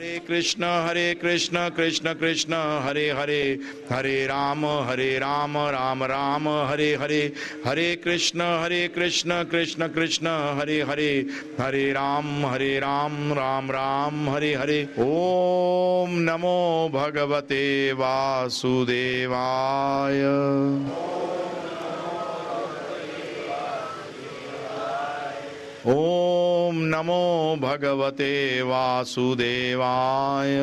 हरे कृष्ण हरे कृष्ण कृष्ण कृष्ण, हरे हरे हरे राम हरे राम राम राम, हरे हरे हरे कृष्ण हरे कृष्ण कृष्ण कृष्ण, हरे हरे हरे राम हरे राम राम राम, हरे हरे। ओम नमो भगवते वासुदेवाय। ओम नमो भगवते वासुदेवाय।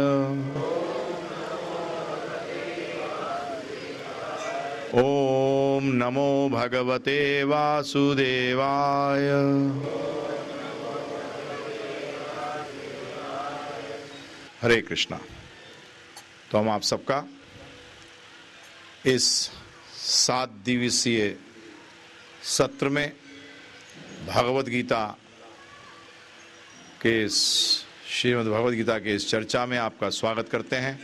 ओम नमो भगवते वासुदेवाय। हरे कृष्णा। तो हम आप सबका इस सात दिवसीय सत्र में भगवत गीता के इस श्रीमद् भगवत गीता के इस चर्चा में आपका स्वागत करते हैं।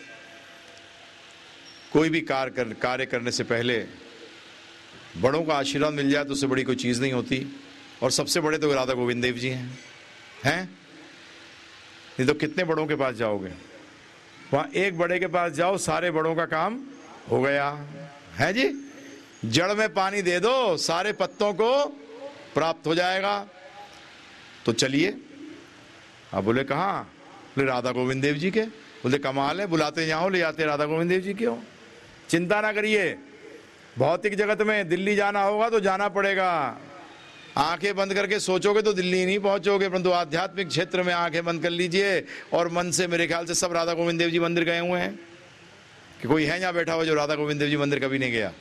कोई भी कार्य कर, कार्य करने से पहले बड़ों का आशीर्वाद मिल जाए तो उससे बड़ी कोई चीज़ नहीं होती। और सबसे बड़े तो राधा गोविंद देव जी हैं। हैं? नहीं तो कितने बड़ों के पास जाओगे? वहाँ एक बड़े के पास जाओ सारे बड़ों का काम हो गया। है जी? जड़ में पानी दे दो सारे पत्तों को प्राप्त हो जाएगा। तो चलिए आप बोले, कहाँ? बोले, राधा गोविंद देव जी के। बोले, कमाल है, बुलाते जाओ ले जाते राधा गोविंद देव जी के हो। चिंता ना करिए, भौतिक जगत में दिल्ली जाना होगा तो जाना पड़ेगा। आँखें बंद करके सोचोगे तो दिल्ली नहीं पहुंचोगे, परंतु आध्यात्मिक क्षेत्र में आँखें बंद कर लीजिए और मन से मेरे ख्याल से सब राधा गोविंद देव जी मंदिर गए हुए हैं। कि कोई है यहाँ बैठा हुआ जो राधा गोविंद देव जी मंदिर कभी नहीं गया?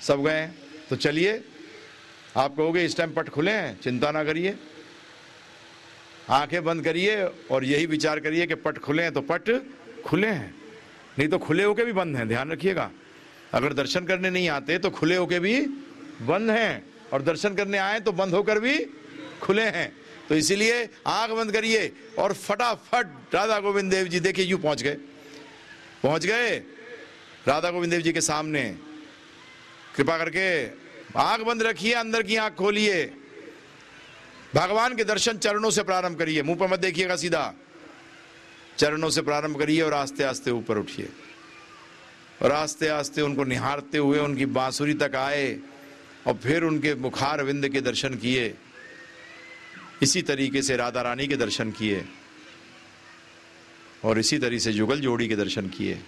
सब गए तो चलिए, आप कहोगे, इस टाइम पट खुले हैं, चिंता ना करिए। आँखें बंद करिए और यही विचार करिए कि पट खुले हैं तो पट खुले हैं। नहीं तो खुले होके भी बंद हैं, ध्यान रखिएगा। अगर दर्शन करने नहीं आते तो खुले होके भी बंद हैं और दर्शन करने आए तो बंद होकर भी खुले हैं। तो इसीलिए आँख बंद करिए और फटाफट राधा गोविंद देव जी देखिए, यूँ पहुँच गए। पहुँच गए राधा गोविंद देव जी के सामने। कृपा करके आँख बंद रखिए, अंदर की आँख खोलिए। भगवान के दर्शन चरणों से प्रारंभ करिए। मुँह पर मत देखिएगा सीधा। चरणों से प्रारंभ करिए और आस्ते आस्ते ऊपर उठिए। और आस्ते आस्ते उनको निहारते हुए उनकी बांसुरी तक आए और फिर उनके मुखार विंद के दर्शन किए। इसी तरीके से राधा रानी के दर्शन किए और इसी तरीके से जुगल जोड़ी के दर्शन किए।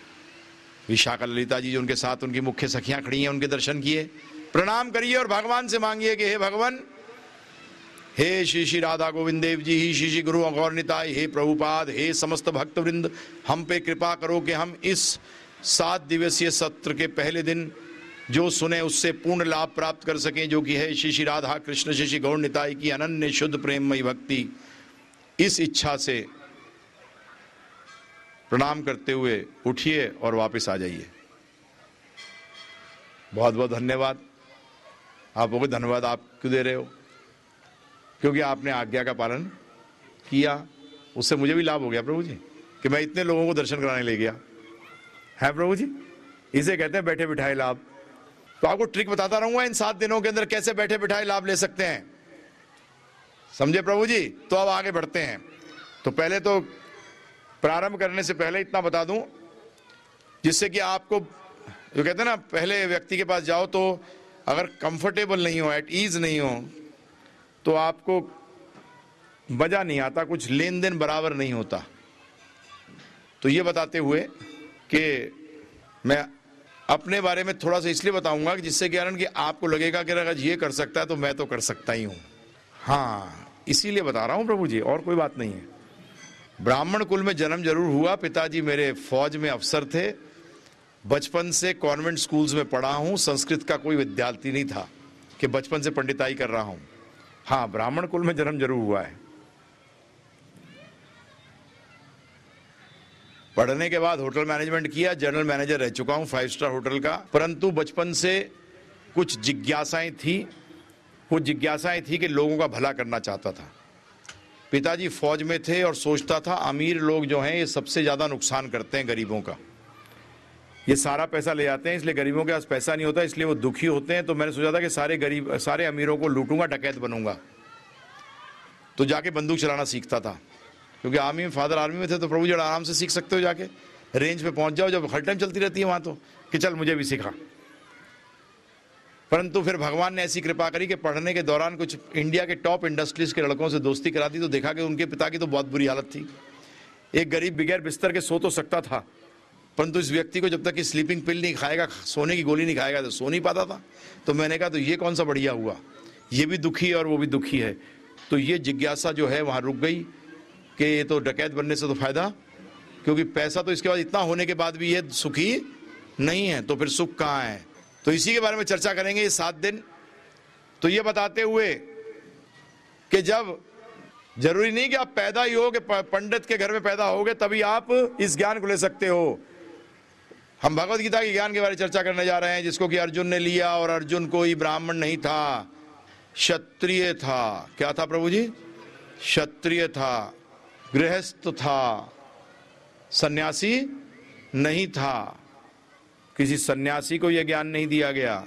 विशाखा ललिता जी जो उनके साथ उनकी मुख्य सखियाँ खड़ी हैं, उनके दर्शन किए। प्रणाम करिए और भगवान से मांगिए कि हे भगवान हे श्री श्री राधा गोविंद देव जी, ही श्री श्री गुरु गौर निताय हे प्रभुपाद, हे समस्त भक्त वृंद हम पे कृपा करो कि हम इस सात दिवसीय सत्र के पहले दिन जो सुने, उससे पूर्ण लाभ प्राप्त कर सकें, जो कि है श्री श्री राधा कृष्ण, श्री श्री गौर निताय की अनन्य शुद्ध प्रेममयी भक्ति। इस इच्छा से प्रणाम करते हुए उठिए और वापस आ जाइए। बहुत बहुत धन्यवाद। आप बोगे धन्यवाद आप क्यों दे रहे हो? क्योंकि आपने आज्ञा का पालन किया, उससे मुझे भी लाभ हो गया प्रभु जी, कि मैं इतने लोगों को दर्शन कराने ले गया। है प्रभु जी? इसे कहते हैं बैठे बिठाए लाभ। तो आपको ट्रिक बताता रहूँगा, इन सात दिनों के अंदर कैसे बैठे बिठाए लाभ ले सकते हैं। समझे प्रभु जी? तो अब आगे बढ़ते हैं। तो पहले तो प्रारंभ करने से पहले इतना बता दूँ, जिससे कि आपको, जो कहते हैं ना, पहले व्यक्ति के पास जाओ तो अगर कंफर्टेबल नहीं हो एट ईज नहीं हो तो आपको मज़ा नहीं आता, कुछ लेन देन बराबर नहीं होता। तो ये बताते हुए कि मैं अपने बारे में थोड़ा सा इसलिए बताऊँगा कि जिससे कारण कि आपको लगेगा कि अगर ये कर सकता है तो मैं तो कर सकता ही हूँ। हाँ इसीलिए बता रहा हूँ प्रभु जी, और कोई बात नहीं है। ब्राह्मण कुल में जन्म ज़रूर हुआ, पिताजी मेरे फौज में अफसर थे। बचपन से कॉन्वेंट स्कूल्स में पढ़ा हूँ, संस्कृत का कोई विद्यार्थी नहीं था कि बचपन से पंडिताई कर रहा हूँ। हाँ ब्राह्मण कुल में जन्म ज़रूर हुआ है। पढ़ने के बाद होटल मैनेजमेंट किया, जनरल मैनेजर रह चुका हूँ फाइव स्टार होटल का। परंतु बचपन से कुछ जिज्ञासाएँ थी वो जिज्ञासाएँ थी कि लोगों का भला करना चाहता था। पिताजी फौज में थे और सोचता था, अमीर लोग जो हैं, ये सबसे ज़्यादा नुकसान करते हैं गरीबों का। ये सारा पैसा ले जाते हैं, इसलिए गरीबों के पास पैसा नहीं होता, इसलिए वो दुखी होते हैं। तो मैंने सोचा था कि सारे गरीब, सारे अमीरों को लूटूँगा, डकैत बनूँगा। तो जाके बंदूक चलाना सीखता था। क्योंकि आर्मी में, फादर आर्मी में थे तो प्रभु जी आराम से सीख सकते हो जाके। रेंज पे पहुँच जाओ, जब हर टाइम चलती रहती है वहाँ तो कि चल मुझे भी सिखा। परंतु फिर भगवान ने ऐसी कृपा करी कि पढ़ने के दौरान कुछ इंडिया के टॉप इंडस्ट्रीज़ के लड़कों से दोस्ती करा दी तो देखा कि उनके पिता की तो बहुत बुरी हालत थी। एक गरीब बगैर बिस्तर के सो तो सकता था। परंतु इस व्यक्ति को जब तक कि स्लीपिंग पिल नहीं खाएगा, सोने की गोली नहीं खाएगा तो सो नहीं पाता था। तो मैंने कहा तो ये कौन सा बढ़िया हुआ? ये भी दुखी है और वो भी दुखी है। तो ये जिज्ञासा जो है, वहाँ रुक गई कि ये तो डकैत बनने से तो फ़ायदा, क्योंकि पैसा तो इसके बाद इतना होने के बाद भी ये सुखी नहीं है तो फिर सुख कहाँ है? तो इसी के बारे में चर्चा करेंगे ये सात दिन। तो ये बताते हुए कि जब ज़रूरी नहीं कि आप पैदा ही हो, कि पंडित के घर में पैदा होगे, तभी आप इस ज्ञान को ले सकते हो। हम भगवत गीता के ज्ञान के बारे में चर्चा करने जा रहे हैं, जिसको कि अर्जुन ने लिया और अर्जुन कोई ब्राह्मण नहीं था। क्षत्रिय था। क्या था प्रभु जी? क्षत्रिय था। गृहस्थ था। सन्यासी नहीं था। किसी सन्यासी को यह ज्ञान नहीं दिया गया।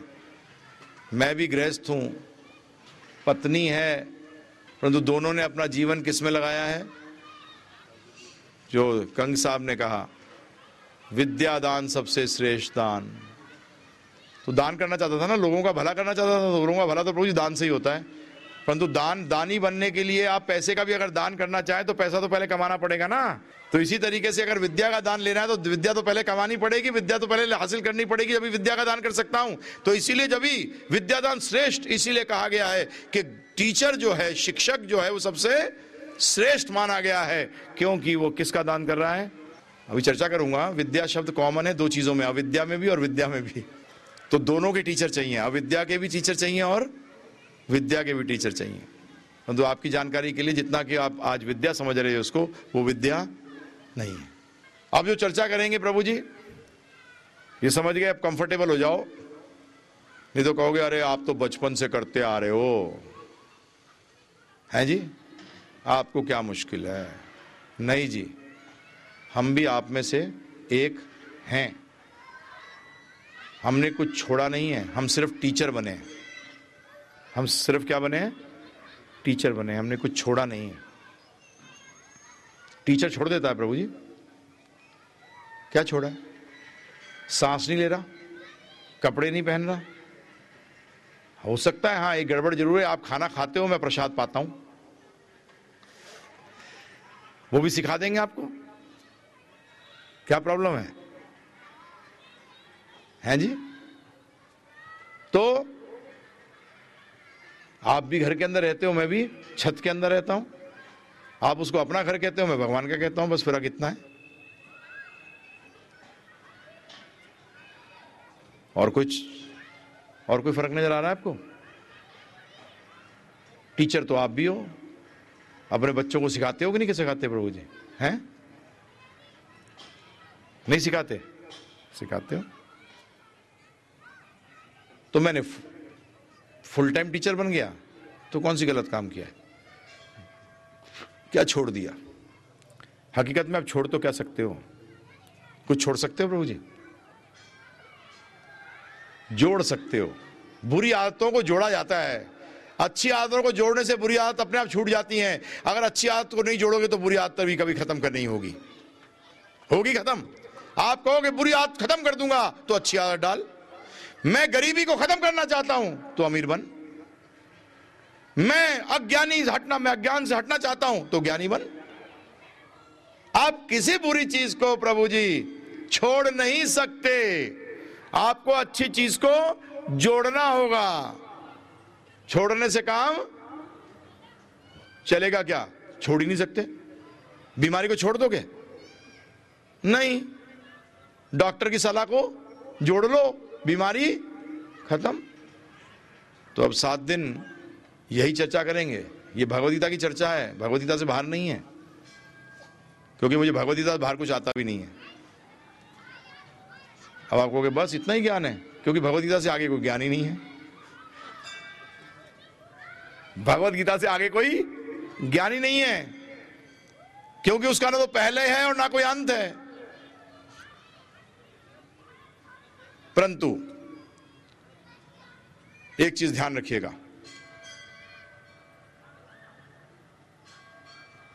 मैं भी गृहस्थ हूँ। पत्नी है। परंतु दोनों ने अपना जीवन किसमें लगाया है? जो कंग साहब ने कहा। विद्यादान सबसे श्रेष्ठ दान। तो दान करना चाहता था ना, लोगों का भला करना चाहता था तो लोगों का भला तो प्रभु जी दान से ही होता है। परंतु दान, दानी बनने के लिए आप पैसे का भी अगर दान करना चाहें तो पैसा तो पहले कमाना पड़ेगा ना। तो इसी तरीके से अगर विद्या का दान लेना है तो विद्या तो पहले कमानी पड़ेगी, विद्या तो पहले हासिल करनी पड़ेगी, जब विद्या का दान कर सकता हूँ। तो इसीलिए जब भी विद्यादान श्रेष्ठ, इसीलिए कहा गया है कि टीचर जो है, शिक्षक जो है, वो सबसे श्रेष्ठ माना गया है। क्योंकि वो किसका दान कर रहा है? अभी चर्चा करूँगा। विद्या शब्द कॉमन है, दो चीज़ों में, अविद्या में भी और विद्या में भी। तो दोनों के टीचर चाहिए, अविद्या के भी टीचर चाहिए और विद्या के भी टीचर चाहिए। तो आपकी जानकारी के लिए जितना कि आप आज विद्या समझ रहे हो उसको, वो विद्या नहीं है। अब जो चर्चा करेंगे प्रभु जी, ये समझ गए आप कंफर्टेबल हो जाओ। नहीं तो कहोगे, अरे, आप तो बचपन से करते आ रहे हो। हैं जी? आपको क्या मुश्किल है? नहीं जी। हम भी आप में से एक हैं। हमने कुछ छोड़ा नहीं है। हम सिर्फ़ टीचर बने हैं। हम सिर्फ़ क्या बने हैं? टीचर बने हैं। हमने कुछ छोड़ा नहीं है। टीचर छोड़ देता है प्रभु जी। क्या छोड़ा? है सांस नहीं ले रहा? कपड़े नहीं पहन रहा? हो सकता है हाँ एक गड़बड़ ज़रूर है। आप खाना खाते हो, मैं प्रसाद पाता हूँ। वो भी सिखा देंगे आपको? क्या प्रॉब्लम है? हैं जी? तो आप भी घर के अंदर रहते हो, मैं भी छत के अंदर रहता हूँ। आप उसको अपना घर कहते हो, मैं भगवान का कहता हूँ, बस फ़र्क इतना है। और कुछ, और कोई फ़र्क नज़र आ रहा है आपको? टीचर तो आप भी हो। अपने बच्चों को सिखाते हो कि नहीं कि सिखाते प्रभु जी? हैं? नहीं सिखाते? सिखाते हो। तो मैंने फुल टाइम टीचर बन गया तो कौन सी गलत काम किया है? क्या छोड़ दिया? हकीकत में आप छोड़ तो क्या सकते हो? कुछ छोड़ सकते हो प्रभु जी? जोड़ सकते हो। बुरी आदतों को जोड़ा जाता है। अच्छी आदतों को जोड़ने से बुरी आदत अपने आप छूट जाती हैं। अगर अच्छी आदत को नहीं जोड़ोगे तो बुरी आदत भी कभी खत्म करनी होगी। होगी खत्म। आप कहोगे, बुरी आदत खत्म कर दूँगा तो अच्छी आदत डाल। मैं गरीबी को खत्म करना चाहता हूँ तो अमीर बन। मैं अज्ञानी हटना, मैं अज्ञान से हटना चाहता हूँ तो ज्ञानी बन। आप किसी बुरी चीज़ को, प्रभु जी, छोड़ नहीं सकते। आपको अच्छी चीज़ को जोड़ना होगा। छोड़ने से काम चलेगा क्या? छोड़ ही नहीं सकते। बीमारी को छोड़ दोगे? नहीं। डॉक्टर की सलाह को जोड़ लो, बीमारी खत्म। तो अब सात दिन यही चर्चा करेंगे। ये भगवदगीता की चर्चा है। भगवदगीता से बाहर नहीं है। क्योंकि मुझे भगवदगीता से बाहर कुछ आता भी नहीं है। अब आपको कि बस इतना ही ज्ञान है? क्योंकि भगवदगीता से आगे कोई ज्ञान ही नहीं है। भगवदगीता से आगे कोई ज्ञान ही नहीं है। क्योंकि उसका ना तो पहले है और ना कोई अंत है। परंतु एक चीज़ ध्यान रखिएगा।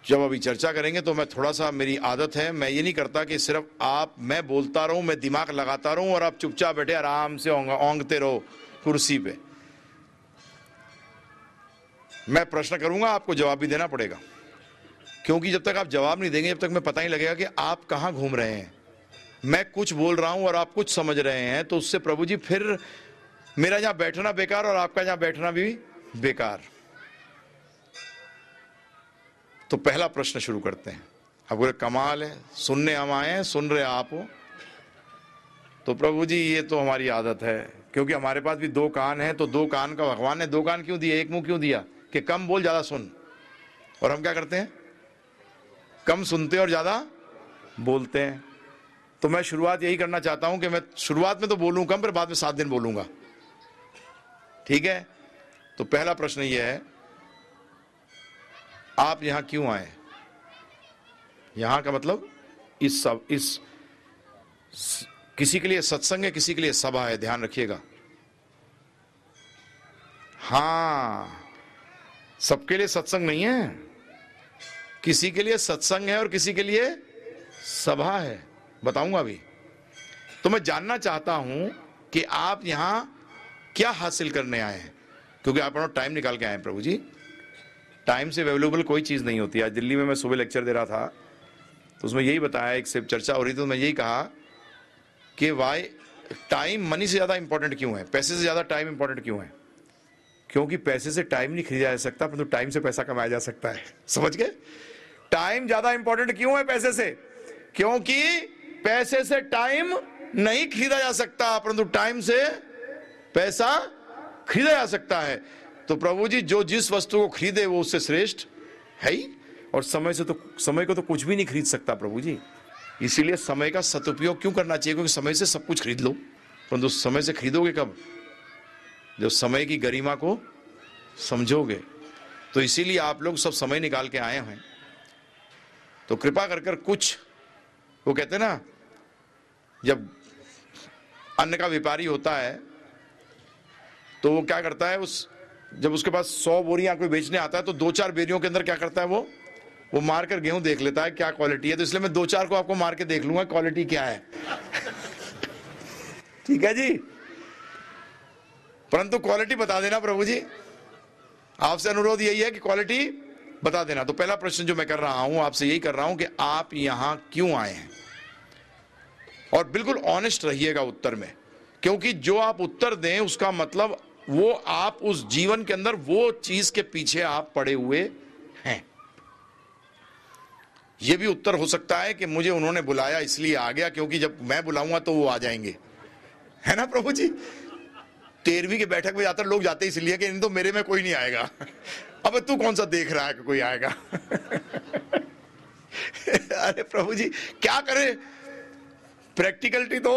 जब अभी चर्चा करेंगे तो मैं थोड़ा सा मेरी आदत है, मैं ये नहीं करता कि सिर्फ़ आप, मैं बोलता रहूँ, मैं दिमाग लगाता रहूँ और आप चुपचाप बैठे आराम से ओंग- ओंगते रहो कुर्सी पे। मैं प्रश्न करूँगा, आपको जवाब भी देना पड़ेगा। क्योंकि जब तक आप जवाब नहीं देंगे, जब तक मैं पता नहीं लगेगा कि आप कहाँ घूम रहे हैं। मैं कुछ बोल रहा हूँ और आप कुछ समझ रहे हैं तो उससे प्रभु जी फिर मेरा यहाँ बैठना बेकार और आपका यहाँ बैठना भी बेकार। तो पहला प्रश्न शुरू करते हैं। अब बोले, कमाल है, सुनने हम आए हैं, सुन रहे आप हो। तो प्रभु जी, ये तो हमारी आदत है, क्योंकि हमारे पास भी दो कान हैं तो दो कान का भगवान ने दो कान क्यों दिए, एक मुँह क्यों दिया? कि कम बोल, ज़्यादा सुन। और हम क्या करते हैं? कम सुनते और ज़्यादा बोलते हैं। तो मैं शुरुआत यही करना चाहता हूँ कि मैं शुरुआत में तो बोलूँ, कम फिर बाद में सात दिन बोलूँगा। ठीक है? तो पहला प्रश्न यह है, आप यहाँ क्यों आए? यहाँ का मतलब इस सब, इस किसी के लिए सत्संग है, किसी के लिए सभा है, ध्यान रखिएगा। हाँ, सबके लिए सत्संग नहीं है। किसी के लिए सत्संग है और किसी के लिए सभा है। बताऊँगा अभी। तो मैं जानना चाहता हूँ कि आप यहाँ क्या हासिल करने आए हैं? क्योंकि आप टाइम निकाल के आए हैं, प्रभु जी। टाइम से अवेलेबल कोई चीज़ नहीं होती। आज दिल्ली में मैं सुबह लेक्चर दे रहा था तो उसमें यही बताया, एक से चर्चा हो रही थी तो मैं यही कहा कि वाई टाइम मनी से ज़्यादा इंपॉर्टेंट क्यों है? पैसे से ज़्यादा टाइम इंपॉर्टेंट क्यों है? क्योंकि पैसे से टाइम नहीं खरीदा जा सकता, परंतु टाइम से पैसा कमाया जा सकता है। समझ गए? टाइम ज़्यादा इंपॉर्टेंट क्यों है पैसे से? क्योंकि पैसे से टाइम नहीं खरीदा जा सकता, परंतु टाइम से पैसा खरीदा जा सकता है। तो प्रभु जी, जो जिस वस्तु को खरीदे, वो उससे श्रेष्ठ है ही। और समय से तो समय को तो कुछ भी नहीं खरीद सकता प्रभु जी। इसीलिए समय का सदुपयोग क्यों करना चाहिए? क्योंकि समय से सब कुछ खरीद लो। परंतु समय से खरीदोगे कब? जब समय की गरिमा को समझोगे। तो इसीलिए आप लोग सब समय निकाल के आए हैं। तो कृपा कर कर कुछ, वो कहते ना जब अन्न का व्यापारी होता है तो वो क्या करता है, उस, जब उसके पास सौ बोरियाँ कोई बेचने आता है तो दो चार बेरियों के अंदर क्या करता है वो? वो मार कर गेहूँ देख लेता है, क्या क्वालिटी है। तो इसलिए मैं दो चार को आपको मार के देख लूँगा क्वालिटी क्या है। ठीक है जी? परंतु क्वालिटी बता देना प्रभु जी। आपसे अनुरोध यही है कि क्वालिटी बता देना। तो पहला प्रश्न जो मैं कर रहा हूँ, आपसे यही कर रहा हूँ कि आप यहाँ क्यों आए हैं? और बिल्कुल ऑनेस्ट रहिएगा उत्तर में, क्योंकि जो आप उत्तर दें, उसका मतलब वो आप उस जीवन के अंदर वो चीज़ के पीछे आप पड़े हुए हैं। ये भी उत्तर हो सकता है कि मुझे उन्होंने बुलाया, इसलिए आ गया, क्योंकि जब मैं बुलाऊँगा तो वो आ जाएँगे। है ना प्रभु जी? तेरहवीं की बैठक में जाकर लोग जाते इसलिए कि इन तो मेरे में कोई नहीं आएगा। अब तू कौन सा देख रहा है कि कोई आएगा? अरे प्रभु जी, क्या करे? प्रैक्टिकलिटी तो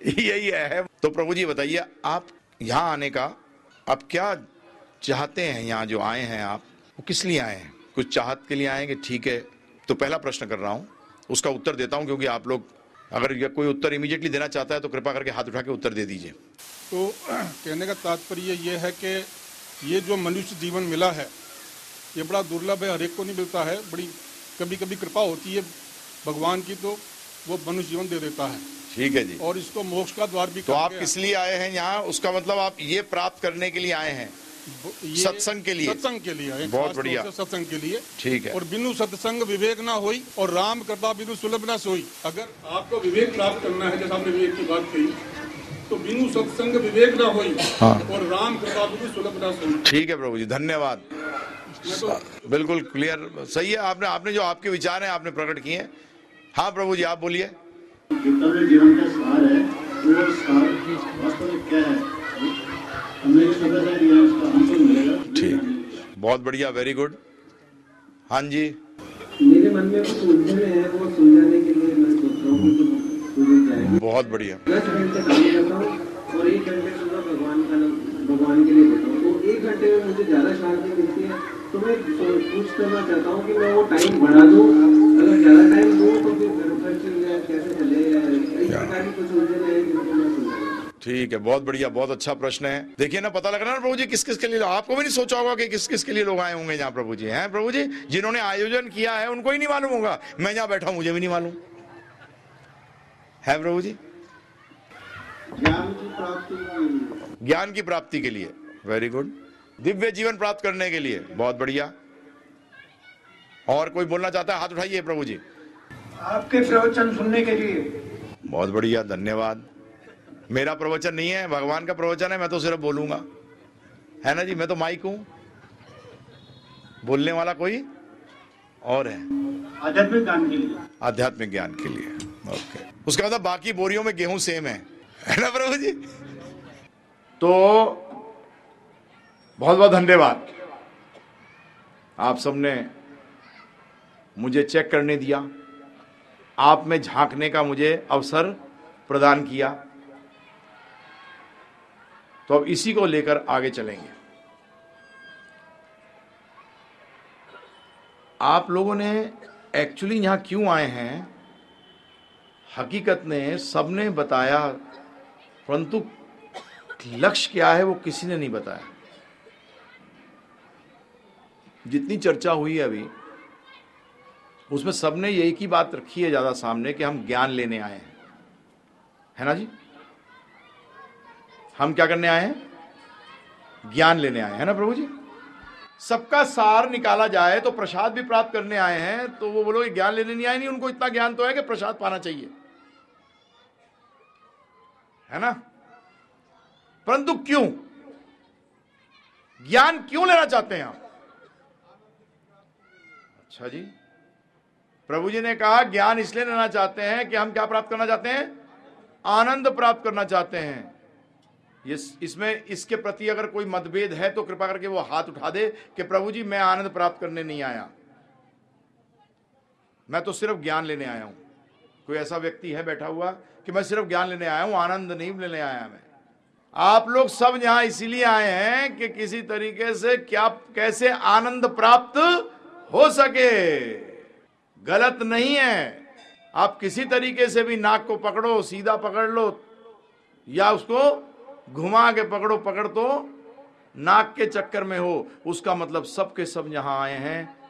यही है। तो प्रभु जी बताइए, आप यहाँ आने का, आप क्या चाहते हैं यहाँ जो आए हैं आप? वो किस लिए आए हैं? कुछ चाहत के लिए आए कि ठीक है तो पहला प्रश्न कर रहा हूँ। उसका उत्तर देता हूँ क्योंकि आप लोग, अगर ये कोई उत्तर इमीडिएटली देना चाहता है तो कृपा करके हाथ उठा के उत्तर दे दीजिए। तो कहने का तात्पर्य ये है कि ये जो मनुष्य जीवन मिला है, ये बड़ा दुर्लभ है, हर एक को नहीं मिलता है। बड़ी कभी कभी कृपा होती है भगवान की तो वो मनुष्य जीवन दे देता है। ठीक है जी। और इसको मोक्ष का द्वार भी तो आप किस लिए आए हैं यहाँ? उसका मतलब आप ये प्राप्त करने के लिए आए हैं? सत्संग के लिए। सत्संग के लिए बहुत बढ़िया। सत्संग के लिए। ठीक है। और बिनु सत्संग विवेक ना होई और राम करता बिनु सुलभ ना सोई। अगर आपको विवेक प्राप्त करना है जैसे आपने विवेक की बात कही तो बिनु सत्संग विवेक ना होई हाँ। और राम करता बिनु सुलभ ना सोई। ठीक है प्रभु जी धन्यवाद। तो बिल्कुल क्लियर। सही है आपने आपने जो आपके विचार हैं आपने प्रकट किए हैं। हाँ प्रभु जी आप बोलिए। जीवन का सार है वो सार वास्तव में क्या है? हमने जो शब्द है दिया उसका हमको मिलेगा। ठीक। बहुत बढ़िया वेरी गुड हाँ जी। मेरे मन में कुछ उलझन है वो सुलझाने के लिए मैं सोच रहा हूँ बहुत बढ़िया। दस घंटे काम करता हूँ और एक घंटे सुबह भगवान का भगवान के लिए देता हूँ। तो एक घंटे में मुझे ज़्यादा शांति मिलती है तो मैं पूछ करना चाहता हूँ कि मैं वो टाइम बढ़ा दूँ? अगर ज़्यादा टाइम दूँ तो फिर घर खर्च या कैसे चले इस प्रकार की कुछ उलझन है जिनको मैं सुलझाऊँगा ठीक है बहुत बढ़िया बहुत अच्छा प्रश्न है। देखिए ना पता लग रहा है ना प्रभु जी किस किस के लिए आपको भी नहीं सोचा होगा कि किस किस के लिए लोग आए होंगे यहाँ प्रभु जी? हैं प्रभु जी? जिन्होंने आयोजन किया है उनको ही नहीं मालूम होगा। मैं यहाँ बैठा हूँ मुझे भी नहीं मालूम। है प्रभु जी? ज्ञान की प्राप्ति ज्ञान की प्राप्ति के लिए। वेरी गुड दिव्य जीवन प्राप्त करने के लिए। बहुत बढ़िया। और कोई बोलना चाहता है हाथ उठाइए प्रभु जी। आपके प्रवचन सुनने के लिए। बहुत बढ़िया धन्यवाद। मेरा प्रवचन नहीं है भगवान का प्रवचन है मैं तो सिर्फ़ बोलूँगा। है ना जी? मैं तो माइक हूँ। बोलने वाला कोई और है? आध्यात्मिक ज्ञान के लिए। आध्यात्मिक ज्ञान के लिए। ओके। उसका मतलब बाकी बोरियों में गेहूँ सेम है। है ना प्रभु जी? तो बहुत बहुत धन्यवाद। आप सबने मुझे चेक करने दिया। आप में झांकने का मुझे अवसर प्रदान किया। तो अब इसी को लेकर आगे चलेंगे। आप लोगों ने एक्चुअली यहाँ क्यों आए हैं? हकीकत ने, सबने बताया, परंतु लक्ष्य क्या है वो किसी ने नहीं बताया। जितनी चर्चा हुई है अभी, उसमें सबने यही की बात रखी है ज़्यादा सामने कि हम ज्ञान लेने आए हैं। है ना जी? हम क्या करने आए हैं? ज्ञान लेने आए हैं ना प्रभु जी? सबका सार निकाला जाए तो प्रसाद भी प्राप्त करने आए हैं तो वो बोलो ज्ञान लेने नहीं आए, नहीं, उनको इतना ज्ञान तो है कि प्रसाद पाना चाहिए। है ना? परंतु क्यों? ज्ञान क्यों लेना चाहते हैं आप? अच्छा जी। प्रभु जी ने कहा, ज्ञान इसलिए लेना चाहते हैं कि हम क्या प्राप्त करना चाहते हैं? आनंद प्राप्त करना चाहते हैं। ये इसमें, इसके प्रति अगर कोई मतभेद है तो कृपा करके वो हाथ उठा दे कि प्रभु जी, मैं आनंद प्राप्त करने नहीं आया। मैं तो सिर्फ़ ज्ञान लेने आया हूँ। कोई ऐसा व्यक्ति है बैठा हुआ कि मैं सिर्फ़ ज्ञान लेने आया हूँ, आनंद नहीं लेने आया मैं। आप लोग सब यहाँ इसीलिए आए हैं कि किसी तरीके से क्या, कैसे आनंद प्राप्त हो सके। गलत नहीं है। आप किसी तरीके से भी नाक को पकड़ो, सीधा पकड़ लो, या उसको घुमा के पकड़ो, पकड़ तो नाक के चक्कर में हो। उसका मतलब सब के सब यहाँ आए हैं।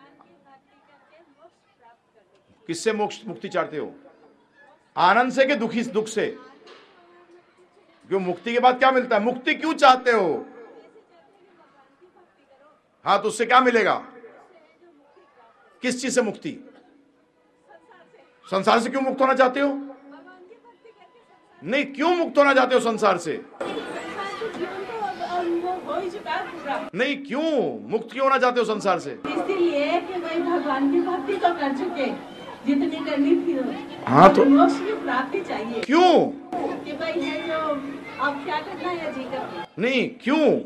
किससे मोक्ष, मुक्ति चाहते हो? आनंद से कि दुखी, दुख से? क्यों मुक्ति के बाद क्या मिलता है? मुक्ति क्यों चाहते हो? हाँ तो उससे क्या मिलेगा? किस चीज़ से मुक्ति? संसार से क्यों मुक्त होना चाहते हो? नहीं क्यों मुक्त होना चाहते हो संसार से? नहीं क्यों मुक्त क्यों होना चाहते हो संसार से? इसीलिए कि भाई भगवान की भक्ति तो कर चुके जितनी करनी थी। हाँ तो- मोक्ष की प्राप्ति चाहिए। क्यों? कि भाई है जो अब क्या करना है जी करके। नहीं क्यों?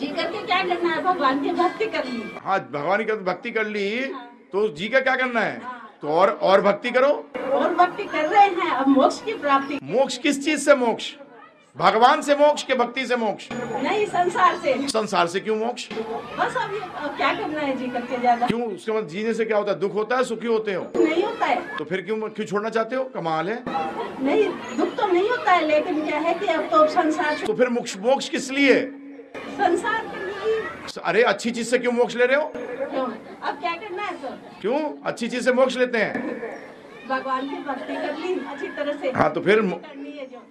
जी करके क्या करना है? भगवान की भक्ति करनी है। हाँ भगवान की भक्ति कर ली तो जी का क्या करना है? तो और और भक्ति करो। और भक्ति कर रहे हैं अब मोक्ष की प्राप्ति। मोक्ष किस चीज़ से मोक्ष? भगवान से मोक्ष के भक्ति से मोक्ष? नहीं संसार से। संसार से क्यों मोक्ष? बस अब अब क्या करना है जी करके ज़्यादा? क्यों? उसके बाद जीने से क्या होता है? दुख होता है सुखी होते हो? नहीं होता है। तो फिर क्यों क्यों छोड़ना चाहते हो? कमाल है। नहीं दुख तो नहीं होता है लेकिन क्या है कि अब तो संसार तो फिर मोक्ष मोक्ष किस लिए? संसार के लिए। अरे अच्छी चीज़ से क्यों मोक्ष ले रहे हो? अब क्या करना है तो क्यों? अच्छी चीज़ से मोक्ष लेते हैं। भगवान की भक्ति कर ली अच्छी तरह से। हाँ तो फिर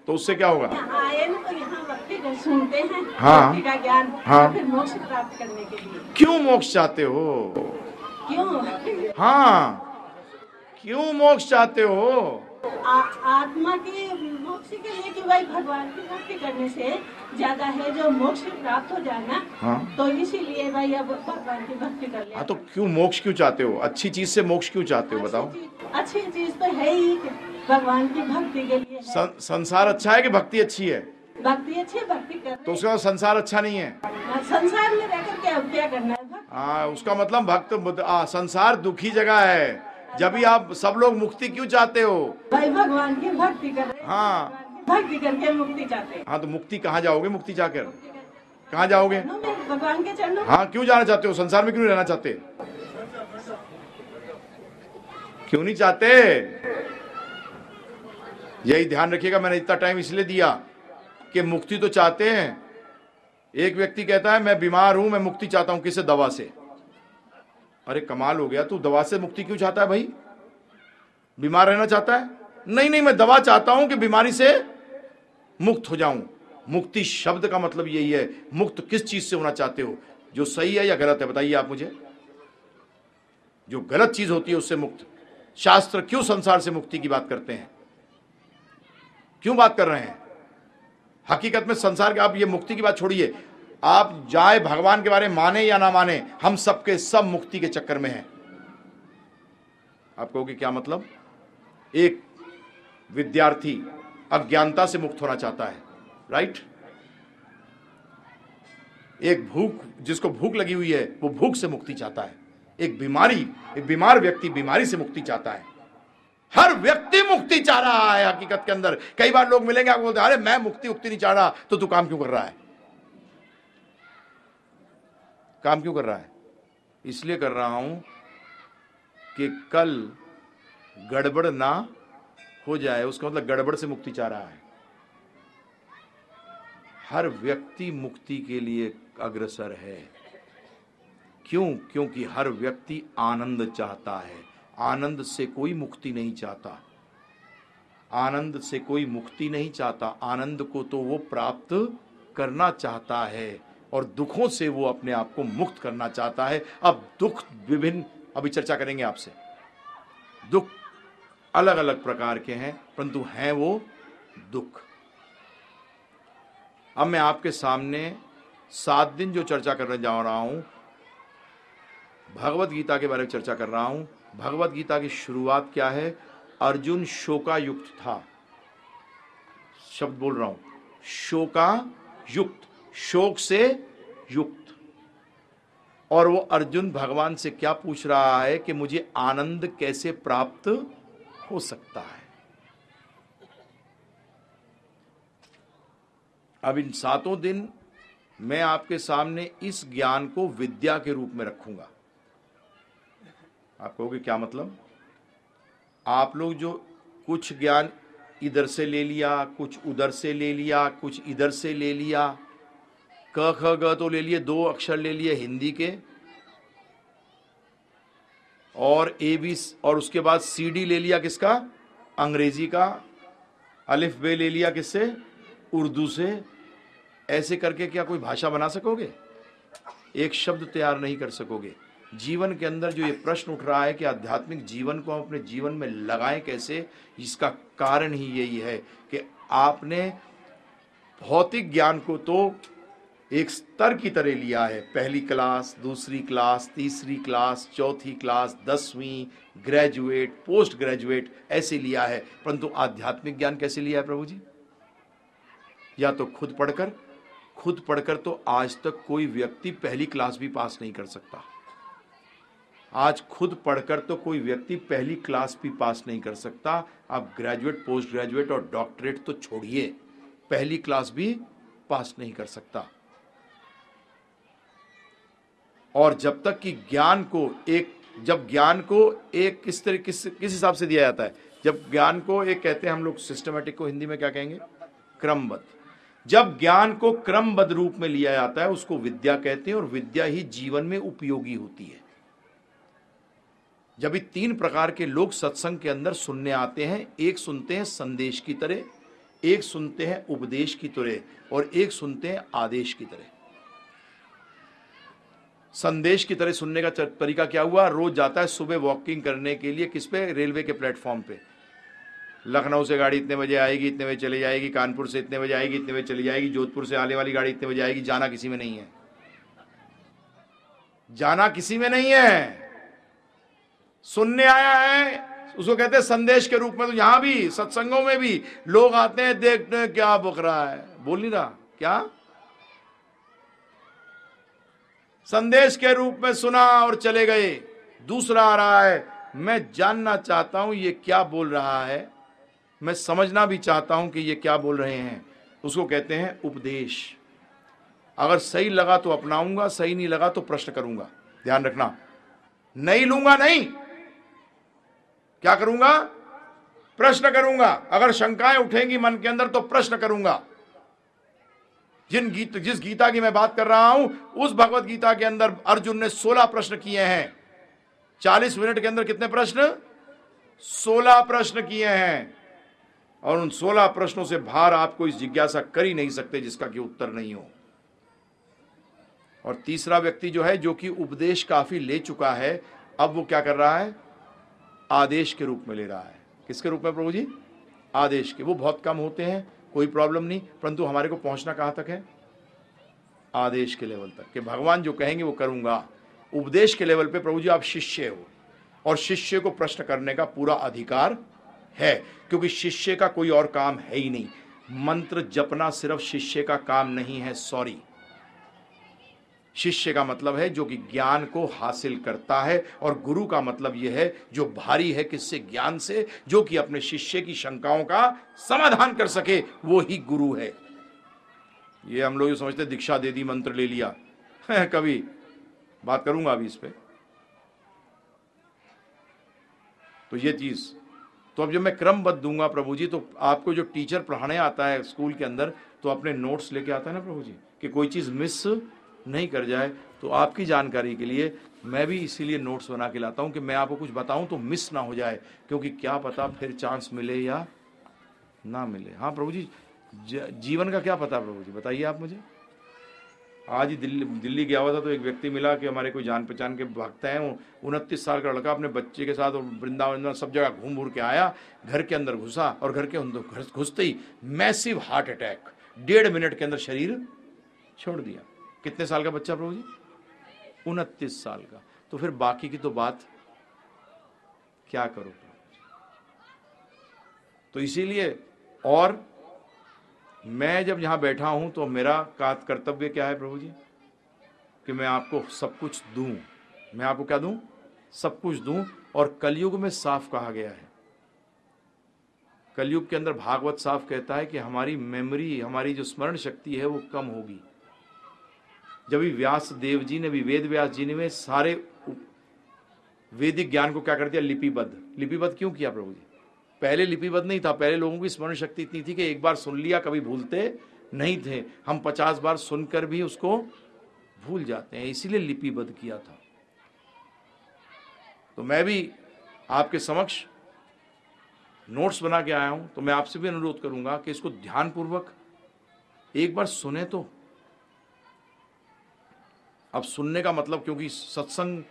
तो उससे क्या होगा? आए ना तो यहाँ भक्ति को सुनते हैं हाँ। का ज्ञान हाँ। फिर मोक्ष प्राप्त करने के लिए। क्यों मोक्ष चाहते हो? क्यों? हाँ। क्यों मोक्ष चाहते हो? आ, आत्मा के मोक्ष के लिए कि भाई भगवान की भक्ति करने से ज़्यादा है जो मोक्ष प्राप्त हो जाना हाँ। तो इसीलिए भाई अब भगवान की भक्ति कर ले। हाँ तो क्यों मोक्ष क्यों चाहते हो? अच्छी चीज़ से मोक्ष क्यों चाहते हो बताओ। अच्छी चीज़ तो है ही भगवान की भक्ति के लिए है। सं, संसार अच्छा है कि भक्ति अच्छी है? भक्ति अच्छी है, भक्ति कर तो उसके बाद संसार अच्छा नहीं है? संसार में रह करके अब क्या करना है हाँ उसका मतलब भक्त आ, संसार दुखी जगह है। जब भी आप सब लोग मुक्ति क्यों चाहते हो? भाई भगवान की भक्ति कर रहे हैं। हाँ। भक्ति करके मुक्ति चाहते हैं। हाँ तो मुक्ति कहाँ जाओगे? मुक्ति जाकर। कहाँ जाओगे? भगवान के चरणों हाँ क्यों जाना चाहते हो? संसार में क्यों नहीं रहना चाहते? क्यों नहीं चाहते? यही ध्यान रखिएगा मैंने इतना टाइम इसलिए दिया कि मुक्ति तो चाहते हैं। एक व्यक्ति कहता है मैं बीमार हूँ मैं मुक्ति चाहता हूँ। किसे दवा से। अरे कमाल हो गया। तू दवा से मुक्ति क्यों चाहता है भाई? बीमार रहना चाहता है? नहीं नहीं मैं दवा चाहता हूँ कि बीमारी से मुक्त हो जाऊँ। मुक्ति शब्द का मतलब यही है, मुक्त किस चीज़ से होना चाहते हो? जो सही है या गलत है, बताइए आप मुझे। जो गलत चीज़ होती है, उससे मुक्त। शास्त्र क्यों संसार से मुक्ति की बात करते हैं? क्यों बात कर रहे हैं? हकीकत में संसार के, आप ये मुक्ति की बात छोड़िए। आप जाए भगवान के बारे में माने या ना माने, हम सबके सब मुक्ति के चक्कर में हैं। आप कहोगे क्या मतलब? एक विद्यार्थी अज्ञानता से मुक्त होना चाहता है राइट एक भूख, जिसको भूख लगी हुई है, वो भूख से मुक्ति चाहता है। एक बीमारी, एक बीमार व्यक्ति बीमारी से मुक्ति चाहता है। हर व्यक्ति मुक्ति चाह रहा है हकीकत के अंदर। कई बार लोग मिलेंगे, आपको बोलते अरे, मैं मुक्ति मुक्ति नहीं चाह रहा तो तू काम क्यों कर रहा है? काम क्यों कर रहा है? इसलिए कर रहा हूँ कि कल गड़बड़ ना हो जाए, उसका मतलब गड़बड़ से मुक्ति चाह रहा है। हर व्यक्ति मुक्ति के लिए अग्रसर है। क्यों? क्योंकि हर व्यक्ति आनंद चाहता है। आनंद से कोई मुक्ति नहीं चाहता। आनंद से कोई मुक्ति नहीं चाहता। आनंद को तो वो प्राप्त करना चाहता है और दुखों से वो अपने आप को मुक्त करना चाहता है। अब दुख विभिन्न अभी चर्चा करेंगे आपसे। दुख अलग अलग प्रकार के हैं, परंतु हैं वो दुख। अब मैं आपके सामने सात दिन जो चर्चा करने जा रहा हूँ, भगवत गीता के बारे में चर्चा कर रहा हूँ। भगवत गीता की शुरुआत क्या है? अर्जुन शोका युक्त था। शब्द बोल रहा हूँ। शोका युक्त शोक से युक्त। और वो अर्जुन भगवान से क्या पूछ रहा है कि मुझे आनंद कैसे प्राप्त हो सकता है। अब इन सातों दिन मैं आपके सामने इस ज्ञान को विद्या के रूप में रखूँगा। आप कहोगे, क्या मतलब? आप लोग जो कुछ ज्ञान इधर से ले लिया, कुछ उधर से ले लिया, कुछ इधर से ले लिया, क, ख, ग तो ले लिए, दो अक्षर ले लिए, हिंदी के। और ए बी और उसके बाद सी डी ले लिया किसका? अंग्रेज़ी का। अलिफ, बे ले लिया किससे? उर्दू से। ऐसे करके क्या कोई भाषा बना सकोगे? एक शब्द तैयार नहीं कर सकोगे। जीवन के अंदर जो ये प्रश्न उठ रहा है कि आध्यात्मिक जीवन को हम अपने जीवन में लगाएँ कैसे, इसका कारण ही यही है कि आपने भौतिक ज्ञान को तो एक स्तर की तरह लिया है। पहली क्लास, दूसरी क्लास, तीसरी क्लास, चौथी क्लास, दसवीं, ग्रेजुएट पोस्ट ग्रेजुएट ऐसे लिया है। परंतु आध्यात्मिक ज्ञान कैसे लिया है प्रभु जी? या तो खुद पढ़कर खुद पढ़कर तो आज तक कोई व्यक्ति पहली क्लास भी पास नहीं कर सकता। आज खुद पढ़कर तो कोई व्यक्ति पहली क्लास भी पास नहीं कर सकता। आप ग्रेजुएट पोस्ट ग्रेजुएट और डॉक्टरेट तो छोड़िए। पहली क्लास भी पास नहीं कर सकता। और जब तक कि ज्ञान को एक, जब ज्ञान को एक किस तरह किस किस हिसाब से दिया जाता है? जब ज्ञान को एक कहते हैं हम लोग सिस्टमेटिक को हिंदी में क्या कहेंगे? क्रमबद्ध। जब ज्ञान को क्रमबद्ध रूप में लिया जाता है, उसको विद्या कहते हैं और विद्या ही जीवन में उपयोगी होती है। जब ये तीन प्रकार के लोग सत्संग के अंदर सुनने आते हैं, एक सुनते हैं संदेश की तरह, एक सुनते हैं उपदेश की तरह और एक सुनते हैं आदेश की तरह। संदेश की तरह सुनने का तरीका क्या हुआ? रोज जाता है सुबह वॉकिंग करने के लिए किस पे? रेलवे के प्लेटफॉर्म पे। लखनऊ से गाड़ी इतने बजे आएगी, इतने बजे चली जाएगी, कानपुर से इतने बजे आएगी, इतने बजे चली जाएगी, जोधपुर से आने वाली गाड़ी इतने बजे आएगी, जाना किसी में नहीं है। जाना किसी में नहीं है। सुनने आया है, उसको कहते हैं संदेश के रूप में तो यहाँ भी, सत्संगों में भी, लोग आते हैं, देखते हैं, क्या बुक रहा है? बोल नहीं रहा? क्या? संदेश के रूप में सुना और चले गए। दूसरा आ रहा है मैं जानना चाहता हूँ ये क्या बोल रहा है। मैं समझना भी चाहता हूँ कि ये क्या बोल रहे हैं। उसको कहते हैं उपदेश। अगर सही लगा तो अपनाऊँगा, सही नहीं लगा तो प्रश्न करूँगा। ध्यान रखना। नहीं लूँगा नहीं। क्या करूँगा? प्रश्न करूँगा। अगर शंकाएँ उठेंगी मन के अंदर तो प्रश्न करूँगा। जिन गीत, जिस गीता की मैं बात कर रहा हूँ, उस भगवत गीता के अंदर अर्जुन ने 16 प्रश्न किए हैं। 40 मिनट के अंदर कितने प्रश्न? 16 प्रश्न किए हैं। और उन 16 प्रश्नों से बाहर आपको इस जिज्ञासा कर ही नहीं सकते जिसका कि उत्तर नहीं हो। और तीसरा व्यक्ति जो है, जो कि उपदेश काफ़ी ले चुका है, अब वो क्या कर रहा है? आदेश के रूप में ले रहा है। किसके रूप में, प्रभु जी? आदेश के। वो बहुत कम होते हैं कोई प्रॉब्लम नहीं, परंतु हमारे को पहुँचना कहाँ तक है? आदेश के लेवल तक, कि भगवान जो कहेंगे वो करूँगा। उपदेश के लेवल पे प्रभु जी आप शिष्य हो, और शिष्य को प्रश्न करने का पूरा अधिकार है, क्योंकि शिष्य का कोई और काम है ही नहीं। मंत्र जपना सिर्फ़ शिष्य का काम नहीं है सॉरी शिष्य का मतलब है जो कि ज्ञान को हासिल करता है, और गुरु का मतलब यह है जो भारी है किससे? ज्ञान से, जो कि अपने शिष्य की शंकाओं का समाधान कर सके, वो ही गुरु है। ये हम लोग समझते दीक्षा दे दी, मंत्र ले लिया। कभी बात करूँगा अभी इस पर तो ये चीज़ तो अब जब मैं क्रमबद्ध दूँगा प्रभु जी तो आपको जो टीचर पढ़ाने आता है स्कूल के अंदर तो अपने नोट्स लेके आता है ना प्रभु जी, कि कोई चीज़ मिस नहीं कर जाए तो आपकी जानकारी के लिए मैं भी इसीलिए नोट्स बना के लाता हूँ कि मैं आपको कुछ बताऊँ तो मिस ना हो जाए, क्योंकि क्या पता फिर चांस मिले या ना मिले। हाँ प्रभु जी जीवन का क्या पता प्रभु जी? बताइए आप मुझे। आज ही दिल्ली दिल्ली गया हुआ था तो एक व्यक्ति मिला कि हमारे कोई जान पहचान के भक्त हैं उनतीस साल का लड़का अपने बच्चे के साथ और वृंदावन सब जगह घूम घूर के आया, घर के अंदर घुसा और घर के घुसते ही मैसिव हार्ट अटैक डेढ़ मिनट के अंदर शरीर छोड़ दिया। कितने साल का बच्चा प्रभु जी? उनतीस साल का। तो फिर बाकी की तो बात क्या करो तो इसीलिए और मैं जब यहाँ बैठा हूँ तो मेरा कर्तव्य क्या है प्रभु जी? कि मैं आपको सब कुछ दूँ। मैं आपको क्या दूँ? सब कुछ दूँ। और कलयुग में साफ़ कहा गया है। कलयुग के अंदर भागवत साफ़ कहता है कि हमारी मेमोरी, हमारी जो स्मरण शक्ति है वो कम होगी। जब भी व्यास देव जी ने, भी वेद व्यास जी ने सारे वैदिक ज्ञान को क्या कर दिया? लिपिबद्ध। लिपिबद्ध क्यों किया प्रभु जी? पहले लिपिबद्ध नहीं था। पहले लोगों की स्मरण शक्ति इतनी थी कि एक बार सुन लिया, कभी भूलते नहीं थे। हम पचास बार सुनकर भी उसको भूल जाते हैं, इसीलिए लिपिबद्ध किया था। तो मैं भी आपके समक्ष नोट्स बना के आया हूँ तो मैं आपसे भी अनुरोध करूँगा कि इसको ध्यानपूर्वक एक बार सुने तो। अब सुनने का मतलब क्योंकि सत्संग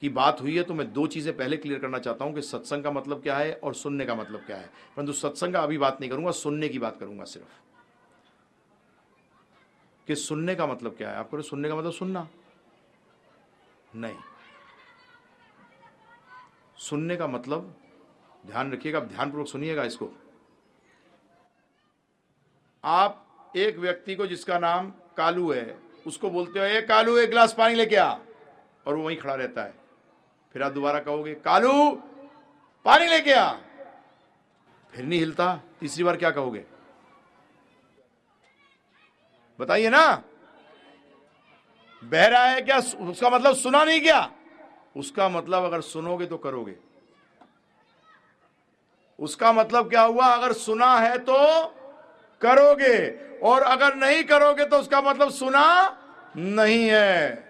की बात हुई है तो मैं दो चीज़ें पहले क्लियर करना चाहता हूँ कि सत्संग का मतलब क्या है और सुनने का मतलब क्या है। परंतु सत्संग का अभी बात नहीं करूँगा, सुनने की बात करूँगा सिर्फ़। कि सुनने का मतलब क्या है? आपको सुनने का मतलब सुनना। नहीं। सुनने का मतलब ध्यान रखिएगा, आप ध्यानपूर्वक सुनिएगा इसको। आप एक व्यक्ति को जिसका नाम कालू है उसको बोलते हो, ए कालू, एक गिलास पानी लेके आ। और वो वहीं खड़ा रहता है। फिर आप दोबारा कहोगे, कालू, पानी लेके आ। फिर नहीं हिलता। तीसरी बार क्या कहोगे? बताइए ना। बह रहा है क्या? उसका मतलब सुना नहीं क्या? उसका मतलब अगर सुनोगे तो करोगे। उसका मतलब क्या हुआ? अगर सुना है तो करोगे और अगर नहीं करोगे तो उसका मतलब सुना नहीं है।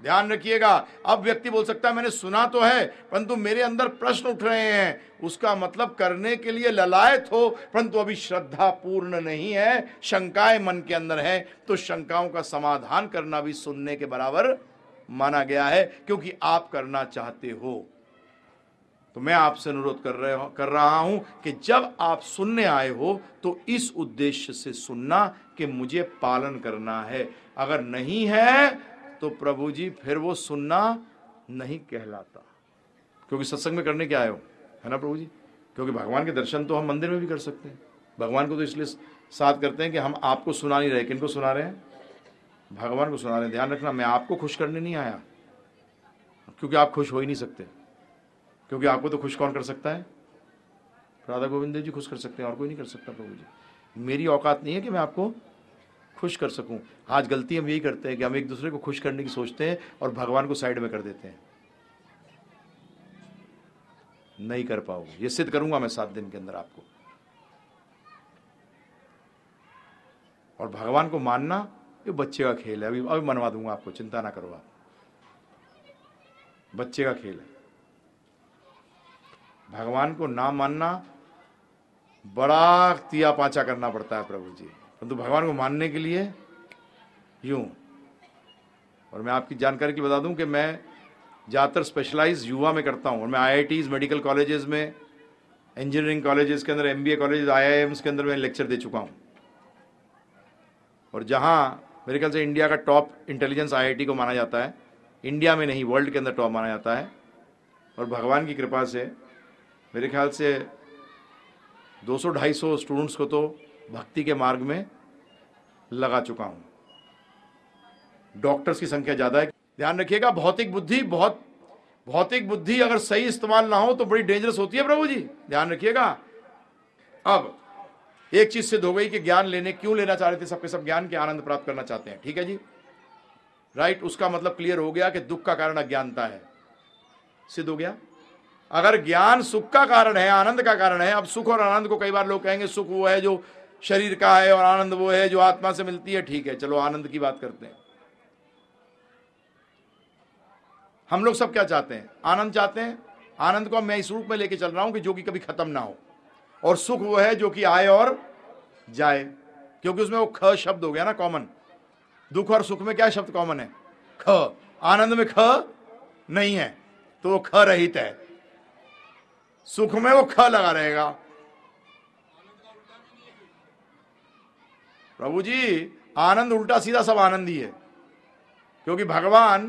ध्यान रखिएगा। अब व्यक्ति बोल सकता है, मैंने सुना तो है, परंतु मेरे अंदर प्रश्न उठ रहे हैं। उसका मतलब करने के लिए ललायत हो, परंतु अभी श्रद्धा पूर्ण नहीं है, शंकाएँ मन के अंदर है तो शंकाओं का समाधान करना भी सुनने के बराबर माना गया है, क्योंकि आप करना चाहते हो। तो मैं आपसे अनुरोध कर रहे कर रहा हूँ कि जब आप सुनने आए हो तो इस उद्देश्य से सुनना कि मुझे पालन करना है। अगर नहीं है तो प्रभु जी, फिर वो सुनना नहीं कहलाता। क्योंकि सत्संग में करने क्या आए हो, है ना प्रभु जी? क्योंकि भगवान के दर्शन तो हम मंदिर में भी कर सकते हैं। भगवान को तो इसलिए साथ करते हैं कि हम आपको सुना नहीं रहे। किनको सुना रहे हैं? भगवान को सुना रहे हैं। ध्यान रखना, मैं आपको खुश करने नहीं आया। क्योंकि आप खुश हो ही नहीं सकते। क्योंकि आपको तो खुश कौन कर सकता है? राधा गोविंद देव जी खुश कर सकते हैं, और कोई नहीं कर सकता प्रभु जी। मेरी औकात नहीं है कि मैं आपको खुश कर सकूँ। आज गलती हम यही करते हैं कि हम एक दूसरे को खुश करने की सोचते हैं और भगवान को साइड में कर देते हैं। नहीं कर पाओगे ये सिद्ध करूँगा मैं सात दिन के अंदर आपको। और भगवान को मानना, ये बच्चे का खेल है। अभी अभी मनवा दूँगा आपको, चिंता ना करो आप। बच्चे का खेल है। भगवान को ना मानना, बड़ा तिया पाचा करना पड़ता है प्रभु जी। परंतु भगवान को मानने के लिए यूँ। और मैं आपकी जानकारी की बता दूँ कि मैं ज़्यादातर स्पेशलाइज युवा में करता हूँ। और मैं आई मेडिकल कॉलेजेस में इंजीनियरिंग कॉलेजेस के अंदर एम बी कॉलेज आई के अंदर मैं लेक्चर दे चुका हूँ। और जहाँ मेरे ख्याल से इंडिया का टॉप इंटेलिजेंस आईआईटी को माना जाता है इंडिया में नहीं वर्ल्ड के अंदर टॉप माना जाता है। और भगवान की कृपा से मेरे ख्याल से 200-250 स्टूडेंट्स को तो भक्ति के मार्ग में लगा चुका हूँ। डॉक्टर्स की संख्या ज़्यादा है। ध्यान रखिएगा, भौतिक बुद्धि बहुत, भौतिक बुद्धि अगर सही इस्तेमाल ना हो तो बड़ी डेंजरस होती है प्रभु जी। ध्यान रखिएगा। अब, एक चीज़ सिद्ध हो गई कि ज्ञान लेने, क्यों लेना चाह रहे थे? सबके सब ज्ञान के आनंद प्राप्त करना चाहते हैं, ठीक है जी? राइट उसका मतलब क्लियर हो गया कि दुख का कारण अज्ञानता है। सिद्ध हो गया? अगर ज्ञान सुख का कारण है, आनंद का कारण है, अब सुख और आनंद को कई बार लोग कहेंगे, सुख वो है जो शरीर का है और आनंद वो है जो आत्मा से मिलती है, ठीक है, चलो आनंद की बात करते हैं। हम लोग सब क्या चाहते हैं? आनंद चाहते हैं? आनंद को मैं इस रूप में लेके चल रहा हूँ कि जो कि कभी खत्म ना हो। और सुख वो है जो कि आए और जाए। क्योंकि उसमें वो ख शब्द हो गया ना कॉमन दुख और सुख में क्या शब्द कॉमन है? ख। आनंद में ख नहीं है तो वो ख रहित है। सुख में वो ख लगा रहेगा प्रभु जी, आनंद उल्टा सीधा सब आनंद ही है, क्योंकि भगवान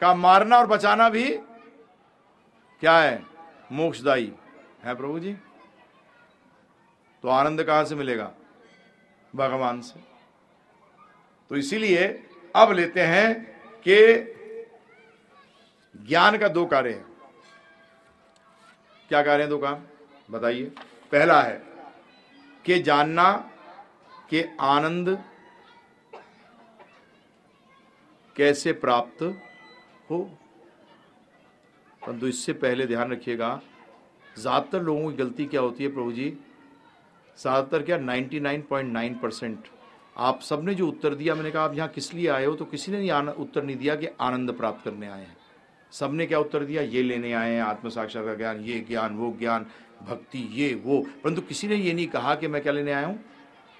का मारना और बचाना भी क्या है? मोक्षदायी। है प्रभु जी? तो आनंद कहाँ से मिलेगा? भगवान से। तो इसीलिए अब लेते हैं कि ज्ञान का दो कार्य है। क्या कार्य है दो काम? बताइए। पहला है कि जानना के आनंद कैसे प्राप्त हो। परंतु इससे पहले ध्यान रखिएगा, ज़्यादातर लोगों की गलती क्या होती है प्रभु जी? ज़्यादातर क्या? 99.9 परसेंट। आप सबने जो उत्तर दिया, मैंने कहा, आप यहाँ किस लिए आए हो? तो किसी ने नहीं उत्तर नहीं दिया कि आनंद प्राप्त करने आए हैं। सबने क्या उत्तर दिया? ये लेने आए हैं आत्म साक्षर का ज्ञान, ये ज्ञान, वो ज्ञान, भक्ति, ये, वो। परंतु किसी ने ये नहीं कहा कि मैं क्या लेने आया हूँ?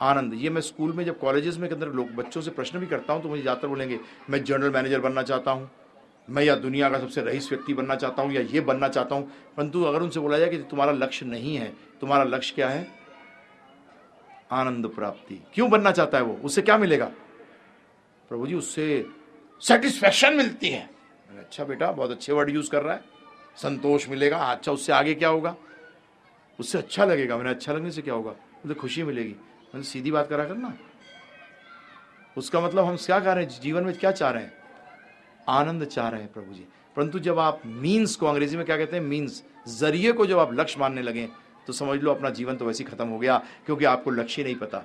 आनंद। ये मैं स्कूल में, जब कॉलेजेस में, के अंदर लोग, बच्चों से प्रश्न भी करता हूँ तो मुझे ज़्यादातर बोलेंगे, मैं जनरल मैनेजर बनना चाहता हूँ। मैं या दुनिया का सबसे रईस व्यक्ति बनना चाहता हूँ या ये बनना चाहता हूँ। परंतु अगर उनसे बोला जाए कि तुम्हारा लक्ष्य नहीं है, तुम्हारा लक्ष्य क्या है? आनंद प्राप्ति। क्यों बनना चाहता है वो? उससे क्या मिलेगा? प्रभु जी, उससे सेटिस्फैक्शन मिलती है। अच्छा बेटा, बहुत अच्छे वर्ड यूज़ कर रहा है। संतोष मिलेगा अच्छा उससे आगे क्या होगा? उससे अच्छा लगेगा, मैंने अच्छा लगने से क्या होगा? मुझे खुशी मिलेगी। मैंने सीधी बात करा करना? उसका मतलब हम क्या कर रहे हैं? जीवन में क्या चाह रहे हैं? आनंद चाह रहे हैं प्रभु जी। परंतु जब आप मीन्स को अंग्रेज़ी में क्या कहते हैं? मीन्स ज़रिए को जब आप लक्ष्य मानने लगे तो समझ लो अपना जीवन तो वैसे ही खत्म हो गया, क्योंकि आपको लक्ष्य नहीं पता।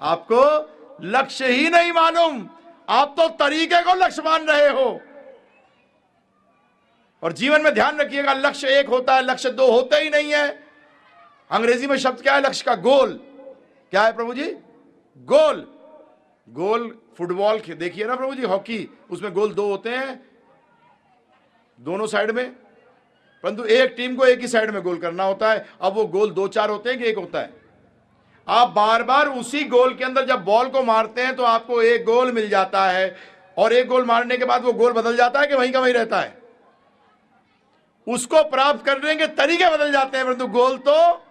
आपको लक्ष्य ही नहीं मालूम। आप तो तरीके को लक्ष्य मान रहे हो। और जीवन में ध्यान रखिएगा, लक्ष्य एक होता है, लक्ष्य दो होता ही नहीं है। अंग्रेज़ी में शब्द क्या है? लक्ष्य का गोल। क्या है प्रभु जी गोल। गोल फुटबॉल देखिए ना प्रभु जी हॉकी, उसमें गोल दो होते हैं, दोनों साइड में। परंतु एक टीम को एक ही साइड में गोल करना होता है। अब वो गोल दो चार होते हैं कि एक होता है? आप बार बार उसी गोल के अंदर जब बॉल को मारते हैं तो आपको एक गोल मिल जाता है। और एक गोल मारने के बाद वो गोल बदल जाता है कि वहीं का वहीं रहता है? उसको प्राप्त करने के तरीके बदल जाते हैं, परंतु गोल तो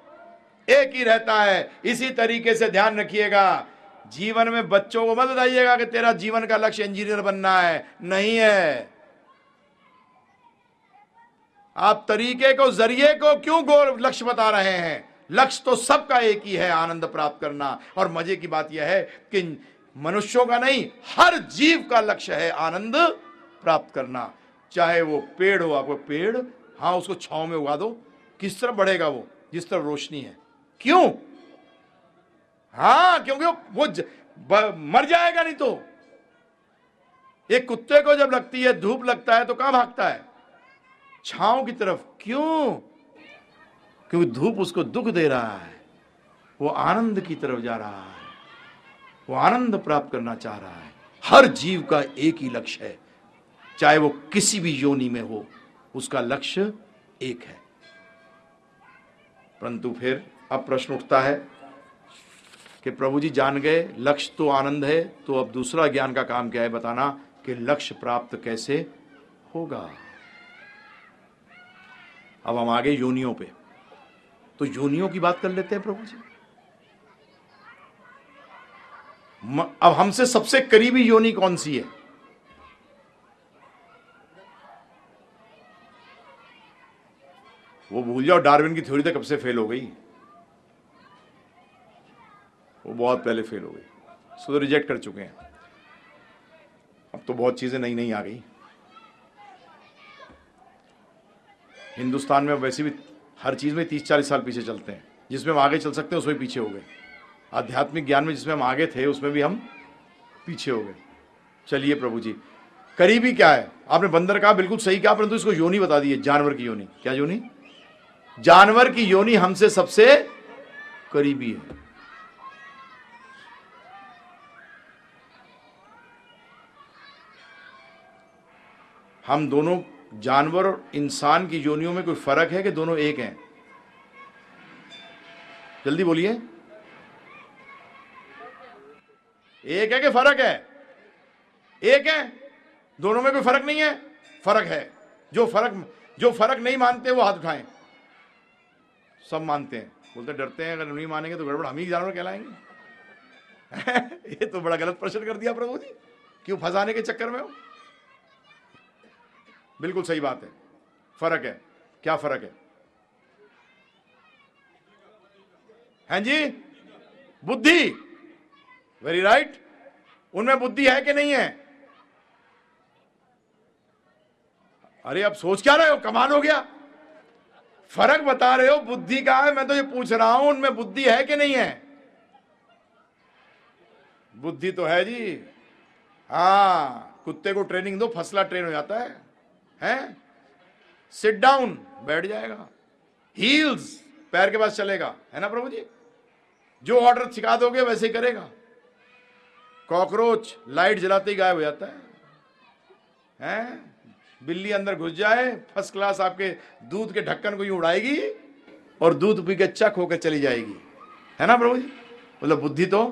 एक ही रहता है। इसी तरीके से ध्यान रखिएगा। जीवन में बच्चों को मत बताइएगा कि तेरा जीवन का लक्ष्य इंजीनियर बनना है। नहीं है। आप तरीके को, ज़रिए को क्यों गोल लक्ष्य बता रहे हैं? लक्ष्य तो सबका एक ही है, आनंद प्राप्त करना। और मज़े की बात यह है कि मनुष्यों का नहीं, हर जीव का लक्ष्य है आनंद प्राप्त करना। चाहे वो पेड़ हो, आपको पेड़ हाँ उसको छाव में उगा दो। किस तरह बढ़ेगा वो? जिस तरह रोशनी है। क्यों? हाँ क्योंकि वो ज, ब, मर जाएगा नहीं तो। एक कुत्ते को जब लगती है धूप लगता है तो कहाँ भागता है? छाव की तरफ़। क्यों? क्योंकि धूप उसको दुख दे रहा है। वो आनंद की तरफ़ जा रहा है। वो आनंद प्राप्त करना चाह रहा है। हर जीव का एक ही लक्ष्य है। चाहे वो किसी भी योनि में हो उसका लक्ष्य एक है। परंतु फिर अब प्रश्न उठता है कि प्रभु जी जान गए, लक्ष्य तो आनंद है तो अब दूसरा ज्ञान का काम क्या है बताना कि लक्ष्य प्राप्त कैसे होगा? अब हम आगे योनियों पे। तो योनियों की बात कर लेते हैं प्रभु जी। अब हमसे सबसे करीबी योनि कौन सी है? वो भूल जाओ, डार्विन की थ्योरी तो कब से फेल हो गई। वो बहुत पहले फेल हो गई। सो तो रिजेक्ट कर चुके हैं। अब तो बहुत चीज़ें नई नई आ गई। हिंदुस्तान में वैसे भी हर चीज़ में तीस चालीस साल पीछे चलते हैं। जिसमें हम आगे चल सकते हैं, उसमें पीछे हो गए। आध्यात्मिक ज्ञान में जिसमें हम आगे थे, उसमें भी हम पीछे हो गए। चलिए प्रभु जी, करीबी क्या है? आपने बंदर कहा बिल्कुल सही कहा, परंतु इसको योनी बता दिए, जानवर की योनी। क्या योनि? जानवर की योनि हमसे सबसे करीबी है। हम दोनों जानवर और इंसान की योनियों में कोई फ़र्क है कि दोनों एक हैं? जल्दी बोलिए। एक है कि फ़र्क है? एक है? दोनों में कोई फ़र्क नहीं है? फ़र्क है। जो फ़र्क जो फ़र्क नहीं मानते, वो हाथ उठाएँ। सब मानते हैं। बोलते डरते हैं, अगर नहीं मानेंगे तो गड़बड़, हम ही जानवर कहलाएँगे। ये तो बड़ा गलत प्रश्न कर दिया प्रभु जी। क्यों फंसाने के चक्कर में हो? बिल्कुल सही बात है। फ़र्क है। क्या फ़र्क है? हैं जी? बुद्धि। वेरी राइट उनमें बुद्धि है कि नहीं है? अरे अब सोच क्या रहे हो? कमाल हो गया। फ़र्क बता रहे हो, बुद्धि का है? मैं तो ये पूछ रहा हूँ, उनमें बुद्धि है कि नहीं है? बुद्धि तो है जी। हाँ कुत्ते को ट्रेनिंग दो, फसला ट्रेन हो जाता है। हैं? सिट डाउन बैठ जाएगा। हील्स पैर के पास चलेगा। है ना प्रभु जी? जो ऑर्डर सिखा दोगे, वैसे ही करेगा। कॉकरोच लाइट जलाते ही गायब हो जाता है। हैं? बिल्ली अंदर घुस जाए फ़र्स्ट क्लास आपके दूध के ढक्कन को यूँ उड़ाएगी और दूध पी के चक होकर चली जाएगी। है ना प्रभु जी? मतलब बुद्धि तो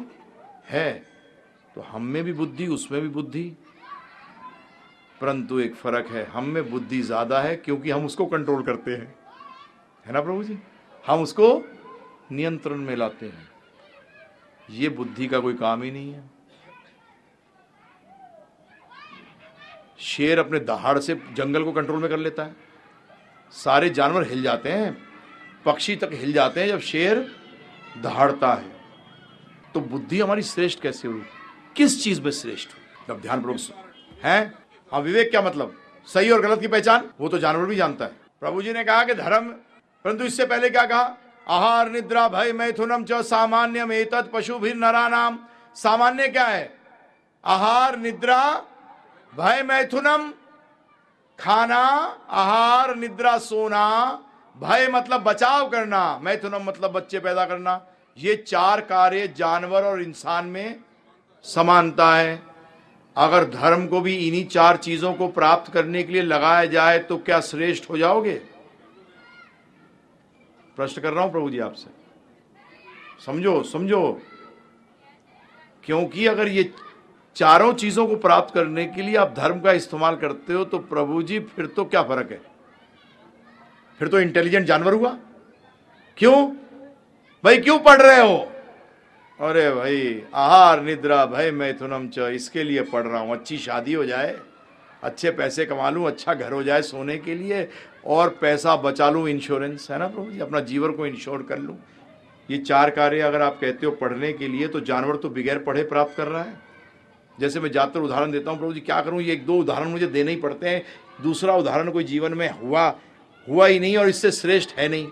है तो हम में भी बुद्धि, उसमें भी बुद्धि। परंतु एक फ़र्क है, हम में बुद्धि ज़्यादा है क्योंकि हम उसको कंट्रोल करते हैं। है ना प्रभु जी? हम उसको नियंत्रण में लाते हैं। ये बुद्धि का कोई काम ही नहीं है। शेर अपने दहाड़ से जंगल को कंट्रोल में कर लेता है। सारे जानवर हिल जाते हैं, पक्षी तक हिल जाते हैं जब शेर दहाड़ता है। तो बुद्धि हमारी श्रेष्ठ कैसे हुई? किस चीज़ में श्रेष्ठ हुई? जब ध्यान पूर्वक है? हाँ विवेक क्या मतलब? सही और गलत की पहचान? वो तो जानवर भी जानता है। प्रभु जी ने कहा कि धर्म, परंतु इससे पहले क्या कहा? आहार, निद्रा, भय, मैथुनम च सामान्यम एतत् पशु भी नरा नाम सामान्य क्या है? आहार, निद्रा भय मैथुनम खाना, आहार, निद्रा, सोना, भय मतलब बचाव करना, मैथुनम मतलब बच्चे पैदा करना, ये चार कार्य जानवर और इंसान में समानता है। अगर धर्म को भी इन्हीं चार चीज़ों को प्राप्त करने के लिए लगाया जाए तो क्या श्रेष्ठ हो जाओगे? प्रश्न कर रहा हूँ प्रभु जी आपसे। समझो समझो। क्योंकि अगर ये चारों चीज़ों को प्राप्त करने के लिए आप धर्म का इस्तेमाल करते हो तो प्रभु जी, फिर तो क्या फ़र्क है? फिर तो इंटेलिजेंट जानवर हुआ। क्यों? भाई, क्यों पढ़ रहे हो? अरे भाई, आहार, निद्रा, भय मैथुनम च, इसके लिए पढ़ रहा हूँ। अच्छी शादी हो जाए, अच्छे पैसे कमा लूँ अच्छा घर हो जाए सोने के लिए, और पैसा बचा लूँ इंश्योरेंस है ना प्रभु जी? अपना जीवन को इंश्योर कर लूँ। ये चार कार्य अगर आप कहते हो पढ़ने के लिए तो जानवर तो बगैर पढ़े प्राप्त कर रहा है। जैसे मैं ज़्यादातर उदाहरण देता हूँ, प्रभु जी, क्या करूँ? ये एक दो उदाहरण मुझे देने ही पड़ते हैं। दूसरा उदाहरण कोई जीवन में हुआ हुआ ही नहीं और इससे श्रेष्ठ है नहीं।